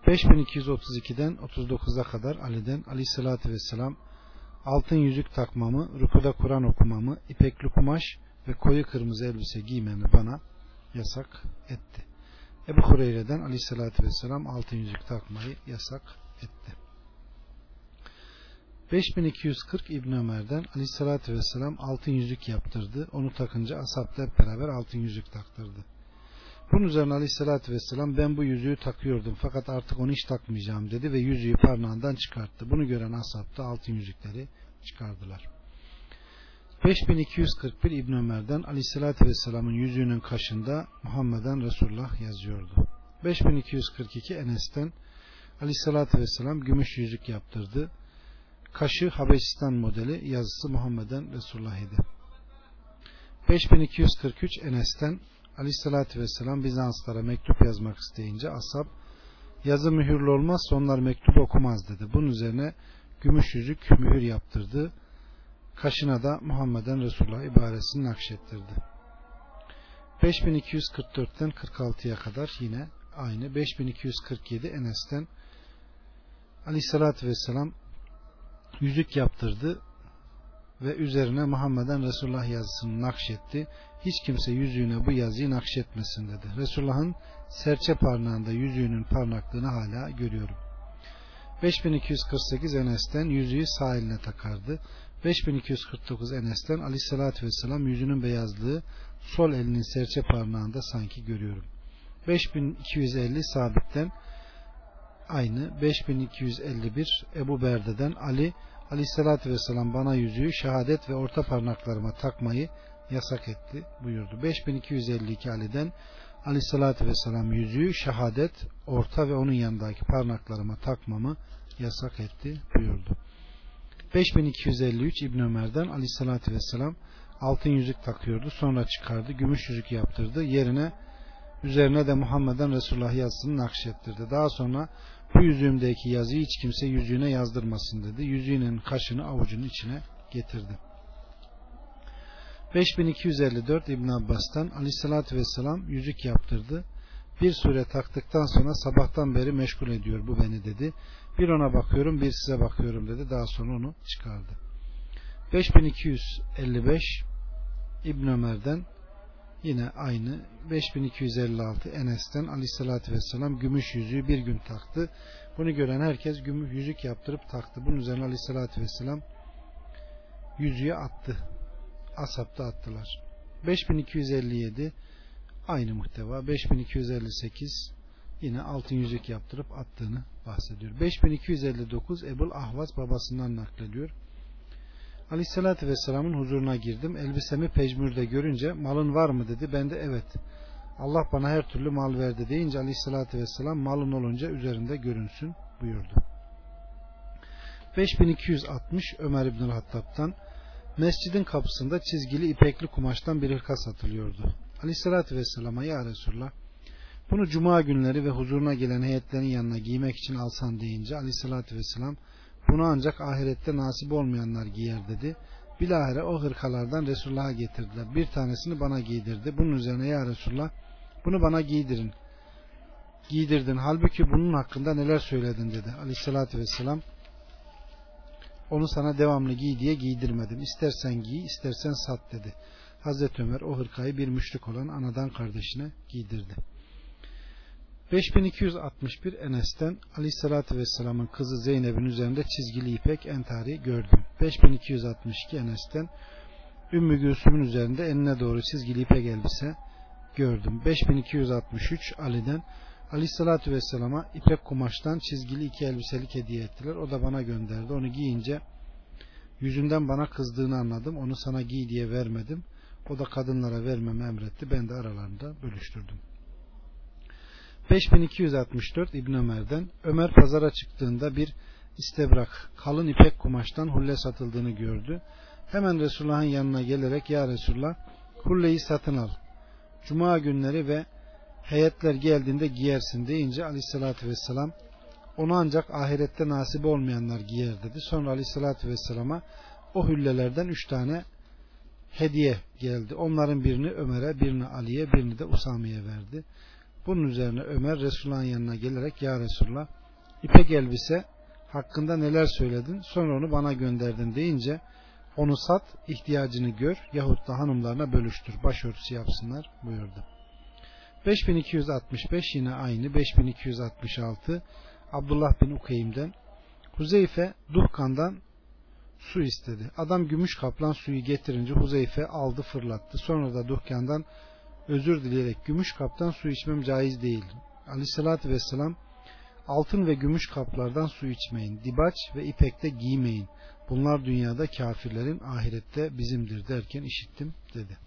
5232'den 39'a kadar Ali'den aleyhissalatü vesselam altın yüzük takmamı, rükuda Kur'an okumamı, ipekli kumaş ve koyu kırmızı elbise giymemi bana yasak etti. Ebu Hureyre'den aleyhissalatü vesselam altın yüzük takmayı yasak etti. 5240 İbn Ömer'den aleyhissalatü vesselam altın yüzük yaptırdı. Onu takınca ashabla beraber altın yüzük taktırdı. Bunun üzerine aleyhissalatü vesselam ben bu yüzüğü takıyordum fakat artık onu hiç takmayacağım dedi ve yüzüğü parmağından çıkarttı. Bunu gören ashab da altın yüzükleri çıkardılar. 5241 İbn Ömer'den aleyhissalatü vesselamın yüzüğünün kaşında Muhammeden Resulullah yazıyordu. 5242 Enes'ten aleyhissalatü vesselam gümüş yüzük yaptırdı. Kaşı Habeşistan modeli yazısı Muhammeden Resulullah idi. 5243 Enes'ten Aleyhisselatü Vesselam Bizanslara mektup yazmak isteyince ashab yazı mühürlü olmazsa onlar mektup okumaz dedi. Bunun üzerine gümüş yüzük mühür yaptırdı. Kaşına da Muhammeden Resulullah ibaresini nakşettirdi. 5244'ten 46'ya kadar yine aynı. 5247 Enes'ten Aleyhisselatü Vesselam yüzük yaptırdı ve üzerine Muhammeden Resulullah yazısını nakşetti. Hiç kimse yüzüğüne bu yazıyı nakşetmesin dedi. Resulullah'ın serçe parnağında yüzüğünün parnaklığını hala görüyorum. 5248 Enes'ten yüzüğü sağ eline takardı. 5249 Enes'ten aleyhissalatü vesselam yüzünün beyazlığı sol elinin serçe parmağında sanki görüyorum. 5250 Sabit'ten aynı 5251 Ebu Berde'den Ali aleyhissalatü vesselam bana yüzüğü şehadet ve orta parmaklarıma takmayı yasak etti buyurdu. 5252 Ali'den Aleyhissalatü Vesselam yüzüğü şehadet orta ve onun yanındaki parmaklarıma takmamı yasak etti buyurdu. 5253 İbn Ömer'den Aleyhissalatü Vesselam altın yüzük takıyordu. Sonra çıkardı. Gümüş yüzük yaptırdı. Yerine üzerine de Muhammed'den Resulullah yazısını nakşettirdi. Daha sonra bu yüzüğümdeki yazıyı hiç kimse yüzüğüne yazdırmasın dedi. Yüzüğünün kaşını avucunun içine getirdi. 5254 İbn Abbas'tan Aleyhisselatü Vesselam yüzük yaptırdı. Bir süre taktıktan sonra sabahtan beri meşgul ediyor bu beni dedi. Bir ona bakıyorum bir size bakıyorum dedi. Daha sonra onu çıkardı. 5255 İbn Ömer'den yine aynı 5256 Enes'ten Aleyhisselatü Vesselam gümüş yüzüğü bir gün taktı. Bunu gören herkes gümüş yüzük yaptırıp taktı. Bunun üzerine Aleyhisselatü Vesselam yüzüğü attı. Asap'ta attılar. 5257 aynı muhteva. 5258 yine altın yüzük yaptırıp attığını bahsediyor. 5259 Ebul Ahvaz babasından naklediyor. Aleyhissalatü Vesselam'ın huzuruna girdim. Elbisemi pecmürde görünce malın var mı dedi. Ben de evet. Allah bana her türlü mal verdi deyince Aleyhissalatü Vesselam malın olunca üzerinde görünsün buyurdu. 5260 Ömer İbnül Hattab'tan Mescidin kapısında çizgili ipekli kumaştan bir hırka satılıyordu. Aleyhissalatü Vesselam'a ya Resulullah bunu cuma günleri ve huzuruna gelen heyetlerin yanına giymek için alsan deyince Aleyhissalatü Vesselam bunu ancak ahirette nasip olmayanlar giyer dedi. Bilahare o hırkalardan Resulullah'a getirdiler. Bir tanesini bana giydirdi. Bunun üzerine ya Resulullah bunu bana giydirin. Giydirdin. Halbuki bunun hakkında neler söyledin dedi. Aleyhissalatü Vesselam onu sana devamlı giy diye giydirmedim. İstersen giy, istersen sat dedi. Hazreti Ömer o hırkayı bir müşrik olan anadan kardeşine giydirdi. 5261 Enes'ten Aleyhisselatü Vesselam'ın kızı Zeynep'in üzerinde çizgili ipek entari gördüm. 5262 Enes'ten Ümmü Gülsüm'ün üzerinde enine doğru çizgili ipek elbise gördüm. 5263 Ali'den Aleyhissalatü Vesselam'a ipek kumaştan çizgili iki elbiselik hediye ettiler. O da bana gönderdi. Onu giyince yüzünden bana kızdığını anladım. Onu sana giy diye vermedim. O da kadınlara vermemi emretti. Ben de aralarında bölüştürdüm. 5264 İbn Ömer'den Ömer pazara çıktığında bir istebrak kalın ipek kumaştan hulle satıldığını gördü. Hemen Resulullah'ın yanına gelerek ya Resulullah hulleyi satın al. Cuma günleri ve heyetler geldiğinde giyersin deyince aleyhissalatü vesselam onu ancak ahirette nasip olmayanlar giyer dedi. Sonra aleyhissalatü vesselama o hüllelerden üç tane hediye geldi. Onların birini Ömer'e, birini Ali'ye, birini de Usame'ye verdi. Bunun üzerine Ömer Resulullah'ın yanına gelerek Ya Resulullah ipek elbise hakkında neler söyledin sonra onu bana gönderdin deyince onu sat ihtiyacını gör yahut da hanımlarına bölüştür başörtüsü yapsınlar buyurdu. 5265 yine aynı 5266 Abdullah bin Ukeym'den Huzeyfe Duhkan'dan su istedi. Adam gümüş kaplan suyu getirince Huzeyfe aldı fırlattı. Sonra da Duhkan'dan özür dileyerek gümüş kaptan su içmem caiz değil. Aleyhissalatü vesselam altın ve gümüş kaplardan su içmeyin. Dibaç ve ipekte giymeyin. Bunlar dünyada kafirlerin ahirette bizimdir derken işittim dedi.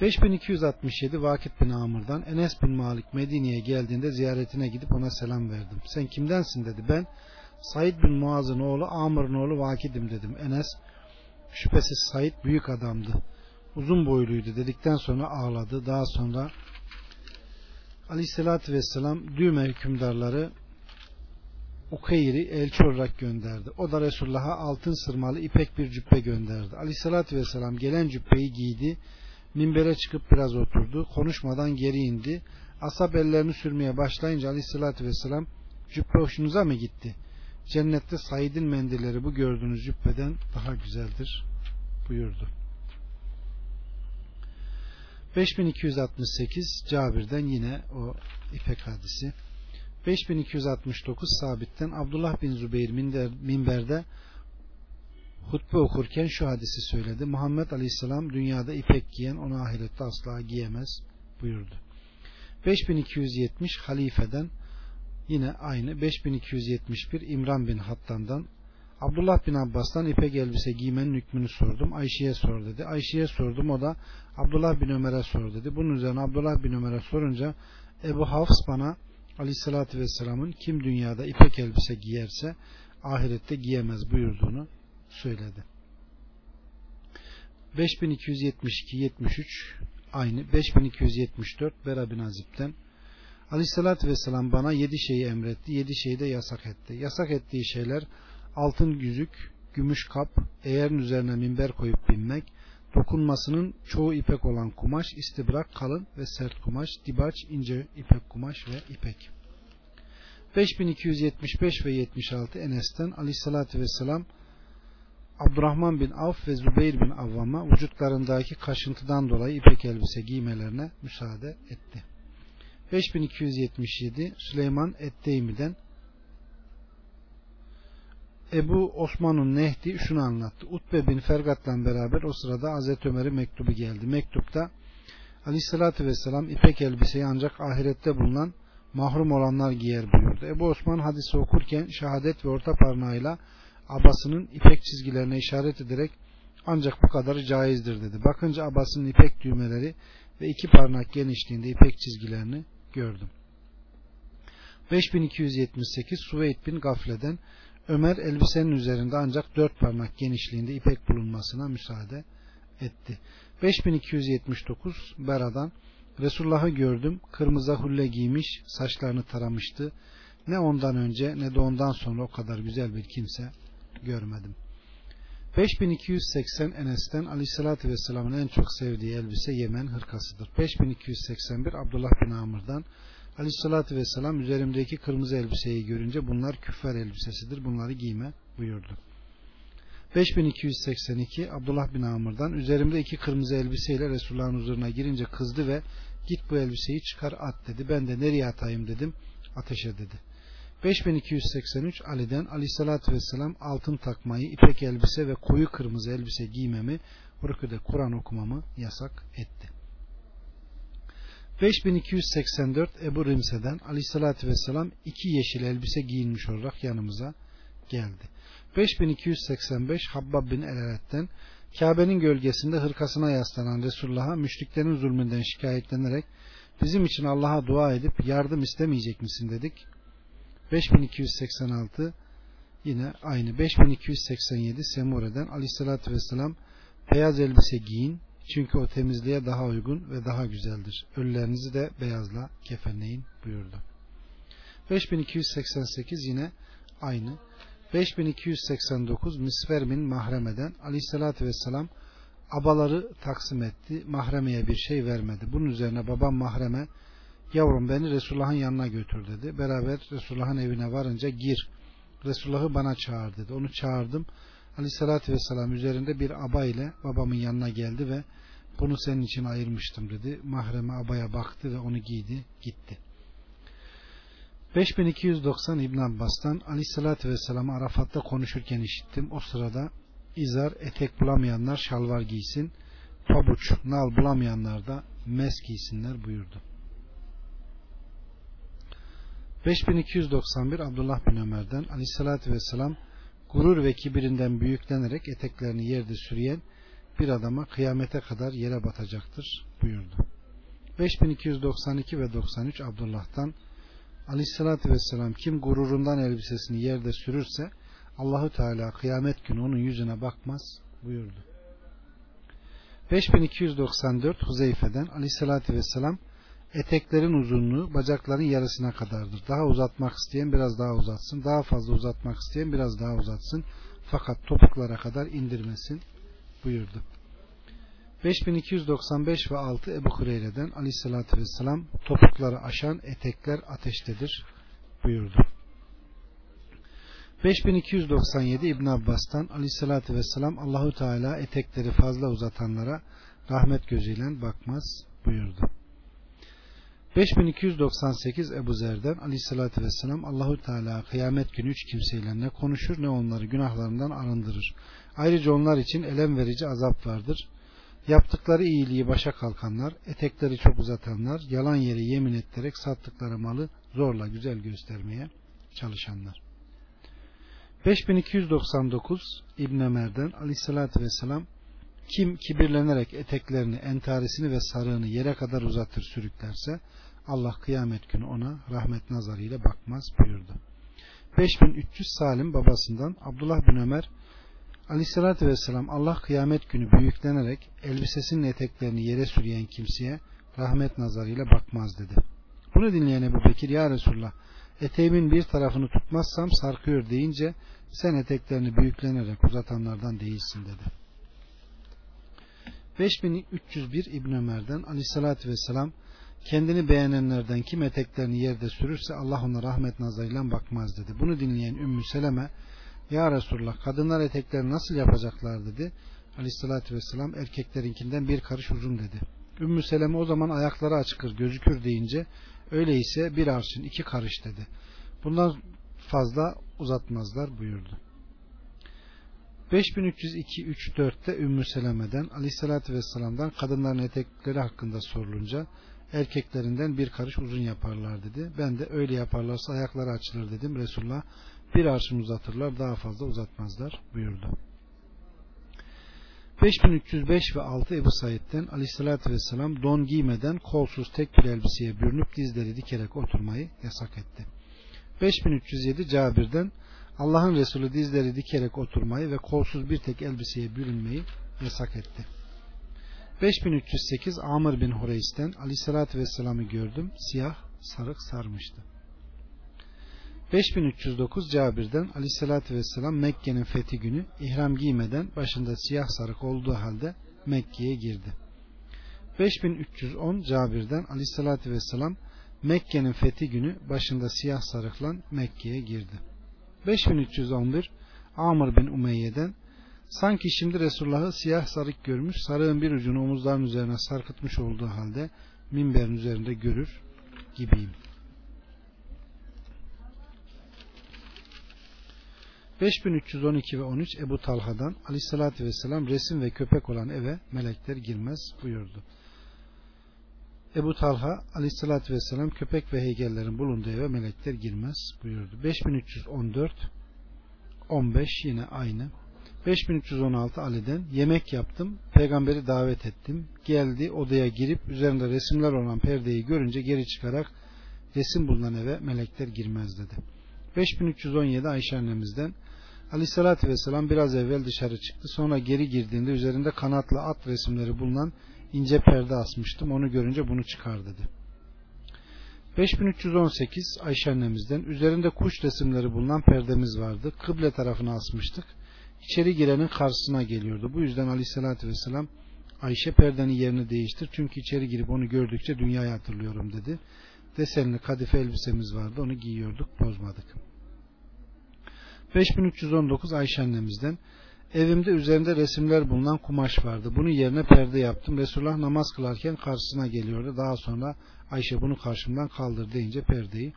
5267 Vakit bin Amr'dan Enes bin Malik Medine'ye geldiğinde ziyaretine gidip ona selam verdim. Sen kimdensin dedi. Ben Said bin Muaz'ın oğlu Amr'ın oğlu Vakid'im dedim. Enes şüphesiz Said büyük adamdı. Uzun boyluydu dedikten sonra ağladı. Daha sonra Aleyhisselatü Vesselam düğme hükümdarları Ukayr'i elçi olarak gönderdi. O da Resulullah'a altın sırmalı ipek bir cübbe gönderdi. Aleyhisselatü Vesselam gelen cübbeyi giydi minbere çıkıp biraz oturdu. Konuşmadan geri indi. Asap ellerini sürmeye başlayınca aleyhissalatü vesselam cübbe hoşunuza mı gitti? Cennette Said'in mendilleri bu gördüğünüz cübbeden daha güzeldir buyurdu. 5268 Cabir'den yine o ipek hadisi. 5269 Sabit'ten Abdullah bin Zübeyir minberde hutbe okurken şu hadisi söyledi. Muhammed Aleyhisselam dünyada ipek giyen onu ahirette asla giyemez buyurdu. 5270 halifeden yine aynı 5271 İmran bin Hattan'dan Abdullah bin Abbas'tan ipek elbise giymenin hükmünü sordum. Ayşe'ye sor dedi. Ayşe'ye sordum o da Abdullah bin Ömer'e sor dedi. Bunun üzerine Abdullah bin Ömer'e sorunca Ebu Hafs bana aleyhissalatü vesselamın kim dünyada ipek elbise giyerse ahirette giyemez buyurduğunu söyledi. 5272-73 aynı. 5274 Bera bin Azib'den Aleyhissalatü vesselam bana yedi şeyi emretti, yedi şeyi de yasak etti. Yasak ettiği şeyler altın yüzük, gümüş kap, eğerin üzerine minber koyup binmek, dokunmasının çoğu ipek olan kumaş, istibrak kalın ve sert kumaş, dibaç ince ipek kumaş ve ipek. 5275 ve 76 Enes'ten Aleyhissalatü vesselam Abdurrahman bin Avf ve Zübeyir bin Avvam'a vücutlarındaki kaşıntıdan dolayı ipek elbise giymelerine müsaade etti. 5277 Süleyman Etteymi'den Ebu Osman'ın Nehdi şunu anlattı. Utbe bin Fergat'la beraber o sırada Hazreti Ömer'in mektubu geldi. Mektupta Aleyhisselatü Vesselam ipek elbiseyi ancak ahirette bulunan mahrum olanlar giyer buyurdu. Ebu Osman hadisi okurken şehadet ve orta parmağıyla abasının ipek çizgilerine işaret ederek ancak bu kadar caizdir dedi. Bakınca abasının ipek düğmeleri ve iki parmak genişliğinde ipek çizgilerini gördüm. 5278 Suveyt bin Gafle'den Ömer elbisenin üzerinde ancak dört parmak genişliğinde ipek bulunmasına müsaade etti. 5279 Bera'dan Resulullah'ı gördüm. Kırmızı hulle giymiş, saçlarını taramıştı. Ne ondan önce ne de ondan sonra o kadar güzel bir kimse görmedim. 5280 Enes'ten Aleyhisselatü Vesselam'ın en çok sevdiği elbise Yemen hırkasıdır. 5281 Abdullah bin Amr'dan Aleyhisselatü Vesselam üzerimdeki kırmızı elbiseyi görünce bunlar küffer elbisesidir. Bunları giyme buyurdu. 5282 Abdullah bin Amr'dan üzerimde iki kırmızı elbiseyle Resulullah'ın huzuruna girince kızdı ve git bu elbiseyi çıkar at dedi. Ben de nereye atayım dedim. Ateşe dedi. 5283 Ali'den Aleyhisselatü Vesselam altın takmayı, ipek elbise ve koyu kırmızı elbise giymemi, rüküde Kur'an okumamı yasak etti. 5284 Ebu Rimse'den Aleyhisselatü Vesselam iki yeşil elbise giyinmiş olarak yanımıza geldi. 5285 Habbab bin Eleret'ten Kabe'nin gölgesinde hırkasına yaslanan Resulullah'a müşriklerin zulmünden şikayetlenerek bizim için Allah'a dua edip yardım istemeyecek misin dedik. 5286 yine aynı 5287 Semure'den Aleyhisselatü Vesselam beyaz elbise giyin çünkü o temizliğe daha uygun ve daha güzeldir. Ölülerinizi de beyazla kefenleyin buyurdu. 5288 yine aynı. 5289 Misver bin Mahreme'den Aleyhisselatü Vesselam abaları taksim etti. Mahremeye bir şey vermedi. Bunun üzerine babam mahreme yavrum beni Resulullah'ın yanına götür dedi. Beraber Resulullah'ın evine varınca gir. Resulullah'ı bana çağır dedi. Onu çağırdım. Aleyhissalatü vesselam üzerinde bir aba ile babamın yanına geldi ve bunu senin için ayırmıştım dedi. Mahreme abaya baktı ve onu giydi gitti. 5290 İbn Abbas'tan Aleyhissalatü vesselam Arafat'ta konuşurken işittim. O sırada izar, etek bulamayanlar şalvar giysin, pabuç, nal bulamayanlar da mes giysinler buyurdu. 5291 Abdullah bin Ömer'den Aleyhissalatü vesselam gurur ve kibirinden büyüklenerek eteklerini yerde sürüyen bir adama kıyamete kadar yere batacaktır buyurdu. 5292 ve 93 Abdullah'tan Aleyhissalatü vesselam kim gururundan elbisesini yerde sürürse Allahu Teala kıyamet günü onun yüzüne bakmaz buyurdu. 5294 Huzeyfe'den Aleyhissalatü vesselam eteklerin uzunluğu bacakların yarısına kadardır. Daha uzatmak isteyen biraz daha uzatsın. Daha fazla uzatmak isteyen biraz daha uzatsın. Fakat topuklara kadar indirmesin buyurdu. 5295 ve 6 Ebu Hureyre'den aleyhissalatü vesselam topukları aşan etekler ateştedir buyurdu. 5297 İbn Abbas'tan aleyhissalatü vesselam Allahu Teala etekleri fazla uzatanlara rahmet gözüyle bakmaz buyurdu. 5298 Ebu Zer'den aleyhissalatü vesselam Allahu Teala kıyamet günü üç kimseyle ne konuşur ne onları günahlarından arındırır. Ayrıca onlar için elem verici azap vardır. Yaptıkları iyiliği başa kalkanlar, etekleri çok uzatanlar, yalan yere yemin ettirerek sattıkları malı zorla güzel göstermeye çalışanlar. 5299 İbn Ömer'den Aleyhisselatü Vesselam kim kibirlenerek eteklerini, entarisini ve sarığını yere kadar uzatır sürüklerse Allah kıyamet günü ona rahmet nazarıyla bakmaz buyurdu. 5300 Salim babasından Abdullah bin Ömer Aleyhisselatü Vesselam Allah kıyamet günü büyüklenerek elbisesinin eteklerini yere sürüyen kimseye rahmet nazarıyla bakmaz dedi. Bunu dinleyen Ebu Bekir ya Resulullah eteğimin bir tarafını tutmazsam sarkıyor deyince sen eteklerini büyüklenerek uzatanlardan değilsin dedi. 5301 İbn Ömer'den Aleyhisselatü Vesselam kendini beğenenlerden kim eteklerini yerde sürürse Allah ona rahmet nazarıyla bakmaz dedi. Bunu dinleyen Ümmü Seleme Ya Resulullah kadınlar etekleri nasıl yapacaklar dedi. Aleyhissalatü vesselam erkeklerinkinden bir karış uzun dedi. Ümmü Seleme o zaman ayakları açıkır gözükür deyince öyleyse bir arşın iki karış dedi. Bundan fazla uzatmazlar buyurdu. 5302-34'te Ümmü Seleme'den Aleyhisselatü Vesselam'dan kadınların etekleri hakkında sorulunca erkeklerinden bir karış uzun yaparlar dedi. Ben de öyle yaparlarsa ayakları açılır dedim. Resulullah bir arşın uzatırlar daha fazla uzatmazlar buyurdu. 5305 ve 6 Ebu Said'den aleyhissalatü vesselam don giymeden kolsuz tek bir elbiseye bürünüp dizleri dikerek oturmayı yasak etti. 5307 Cabir'den Allah'ın Resulü dizleri dikerek oturmayı ve kolsuz bir tek elbiseye bürünmeyi yasak etti. 5308 Amr bin Hureys'ten Aleyhisselatü Vesselam'ı gördüm. Siyah sarık sarmıştı. 5309 Cabir'den Aleyhisselatü Vesselam Mekke'nin fethi günü ihram giymeden başında siyah sarık olduğu halde Mekke'ye girdi. 5310 Cabir'den Aleyhisselatü Vesselam Mekke'nin fethi günü başında siyah sarıkla Mekke'ye girdi. 5311 Amr bin Umeyye'den Sanki şimdi Resulullah'ı siyah sarık görmüş, sarığın bir ucunu omuzların üzerine sarkıtmış olduğu halde minberin üzerinde görür gibiyim. 5312 ve 13 Ebu Talha'dan Aleyhisselatü Vesselam resim ve köpek olan eve melekler girmez buyurdu. Ebu Talha Aleyhisselatü Vesselam köpek ve heykellerin bulunduğu eve melekler girmez buyurdu. 5314 15 yine aynı. 5316 Ali'den yemek yaptım, peygamberi davet ettim. Geldi odaya girip üzerinde resimler olan perdeyi görünce geri çıkarak resim bulunan eve melekler girmez dedi. 5317 Ayşe annemizden Aleyhissalatü Vesselam biraz evvel dışarı çıktı. Sonra geri girdiğinde üzerinde kanatlı at resimleri bulunan ince perde asmıştım. Onu görünce bunu çıkar dedi. 5318 Ayşe annemizden üzerinde kuş resimleri bulunan perdemiz vardı. Kıble tarafına asmıştık içeri girenin karşısına geliyordu. Bu yüzden aleyhissalatü vesselam Ayşe perdenin yerini değiştir. Çünkü içeri girip onu gördükçe dünyayı hatırlıyorum dedi. Desenli kadife elbisemiz vardı. Onu giyiyorduk. Bozmadık. 5319 Ayşe annemizden Evimde üzerinde resimler bulunan kumaş vardı. Bunu yerine perde yaptım. Resulullah namaz kılarken karşısına geliyordu. Daha sonra Ayşe bunu karşımdan kaldır deyince perdeyi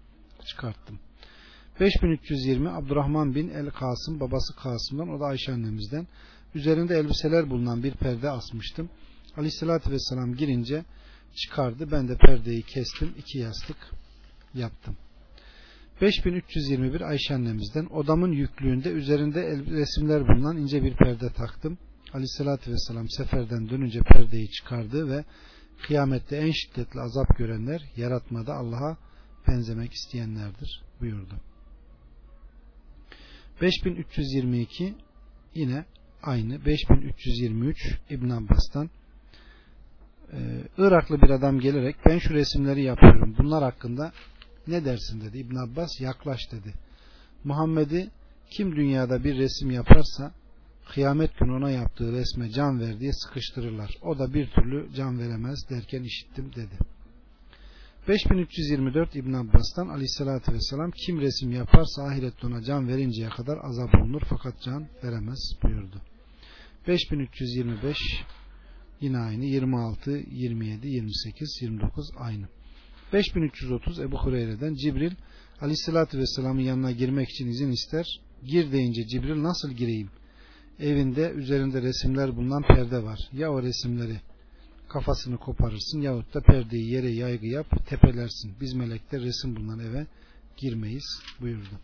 çıkarttım. 5320 Abdurrahman bin El Kasım babası Kasım'dan o da Ayşe annemizden üzerinde elbiseler bulunan bir perde asmıştım. Aleyhissalatü vesselam girince çıkardı. Ben de perdeyi kestim. iki yastık yaptım. 5321 Ayşe annemizden odamın yüklüğünde üzerinde resimler bulunan ince bir perde taktım. Aleyhissalatü vesselam seferden dönünce perdeyi çıkardı ve kıyamette en şiddetli azap görenler yaratmada Allah'a benzemek isteyenlerdir buyurdu. 5322 yine aynı. 5323 İbn Abbas'tan. Ee, Iraklı bir adam gelerek ben şu resimleri yapıyorum. Bunlar hakkında ne dersin dedi. İbn Abbas yaklaş dedi. Muhammed'i kim dünyada bir resim yaparsa kıyamet günü ona yaptığı resme can ver diye sıkıştırırlar. O da bir türlü can veremez derken işittim dedi 5324 İbn Abbas'tan aleyhissalatü vesselam kim resim yaparsa ahirette ona can verinceye kadar azap olunur fakat can veremez buyurdu. 5325 yine aynı 26, 27, 28, 29 aynı. 5330 Ebu Hureyre'den Cibril aleyhissalatü vesselamın yanına girmek için izin ister. Gir deyince Cibril nasıl gireyim? Evinde üzerinde resimler bulunan perde var. Ya o resimleri kafasını koparırsın yahut da perdeyi yere yaygı yap tepelersin. Biz melekler resim bulunan eve girmeyiz buyurdu.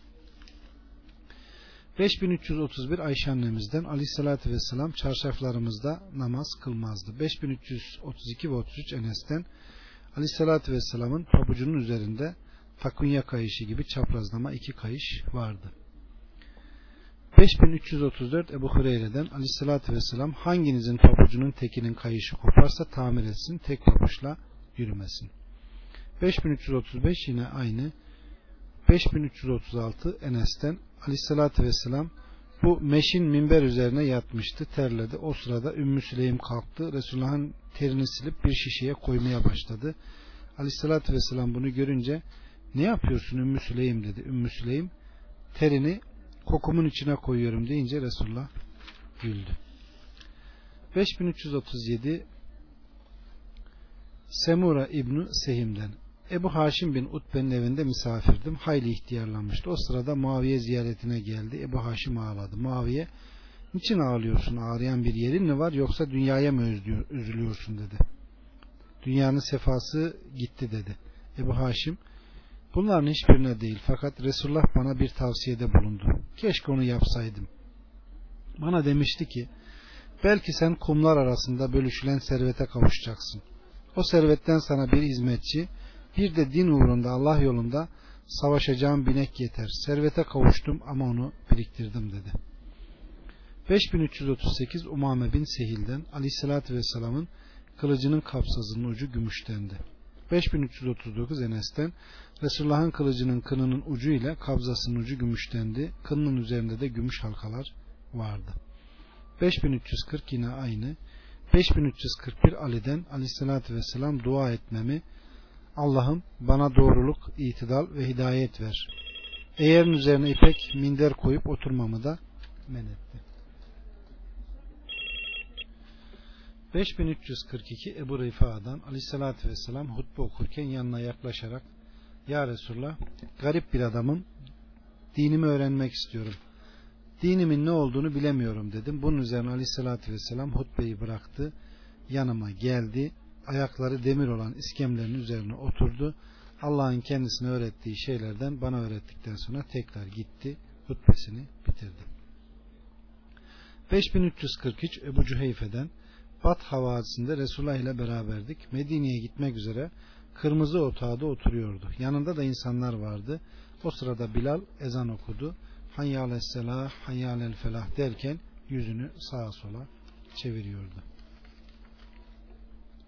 5331 Ayşe annemizden aleyhissalatü vesselam çarşaflarımızda namaz kılmazdı. 5332 ve 33 Enes'ten aleyhissalatü vesselamın pabucunun üzerinde takunya kayışı gibi çaprazlama iki kayış vardı. 5334 Ebu Hureyre'den aleyhissalatü vesselam hanginizin pabucunun tekinin kayışı koparsa tamir etsin tek pabuçla yürümesin. 5335 yine aynı 5336 Enes'ten aleyhissalatü vesselam bu meşin minber üzerine yatmıştı terledi. O sırada Ümmü Süleym kalktı. Resulullah'ın terini silip bir şişeye koymaya başladı. Aleyhissalatü vesselam bunu görünce ne yapıyorsun Ümmü Süleym dedi. Ümmü Süleym terini kokumun içine koyuyorum deyince Resulullah güldü. 5337 Semura İbni Sehim'den Ebu Haşim bin Utbe'nin evinde misafirdim. Hayli ihtiyarlanmıştı. O sırada Muaviye ziyaretine geldi. Ebu Haşim ağladı. Muaviye niçin ağlıyorsun? Ağlayan bir yerin mi var yoksa dünyaya mı üzülüyorsun dedi. Dünyanın sefası gitti dedi. Ebu Haşim bunların hiçbirine değil fakat Resulullah bana bir tavsiyede bulundu. Keşke onu yapsaydım. Bana demişti ki belki sen kumlar arasında bölüşülen servete kavuşacaksın. O servetten sana bir hizmetçi bir de din uğrunda Allah yolunda savaşacağım binek yeter. Servete kavuştum ama onu biriktirdim dedi. 5338 Umame bin Sehil'den Aleyhisselatü Vesselam'ın kılıcının kapsazının ucu gümüştendi. 5339 Enes'ten Resulullah'ın kılıcının kınının ucu ile kabzasının ucu gümüştendi. Kınının üzerinde de gümüş halkalar vardı. 5340 yine aynı. 5341 Ali'den Aleyhisselatü Vesselam dua etmemi Allah'ım bana doğruluk, itidal ve hidayet ver. Eğerin üzerine ipek minder koyup oturmamı da men etti. 5342 Ebu Rifa'dan aleyhissalatü vesselam hutbe okurken yanına yaklaşarak Ya Resulullah garip bir adamım dinimi öğrenmek istiyorum. Dinimin ne olduğunu bilemiyorum dedim. Bunun üzerine aleyhissalatü vesselam hutbeyi bıraktı. Yanıma geldi ayakları demir olan iskemlerin üzerine oturdu. Allah'ın kendisine öğrettiği şeylerden bana öğrettikten sonra tekrar gitti. Hutbesini bitirdi. 5343 Ebu Cüheyfe'den Bat havasında Resulullah ile beraberdik. Medine'ye gitmek üzere kırmızı otağda oturuyordu. Yanında da insanlar vardı. O sırada Bilal ezan okudu. Hayyâles selah, hayyâlel felah derken yüzünü sağa sola çeviriyordu.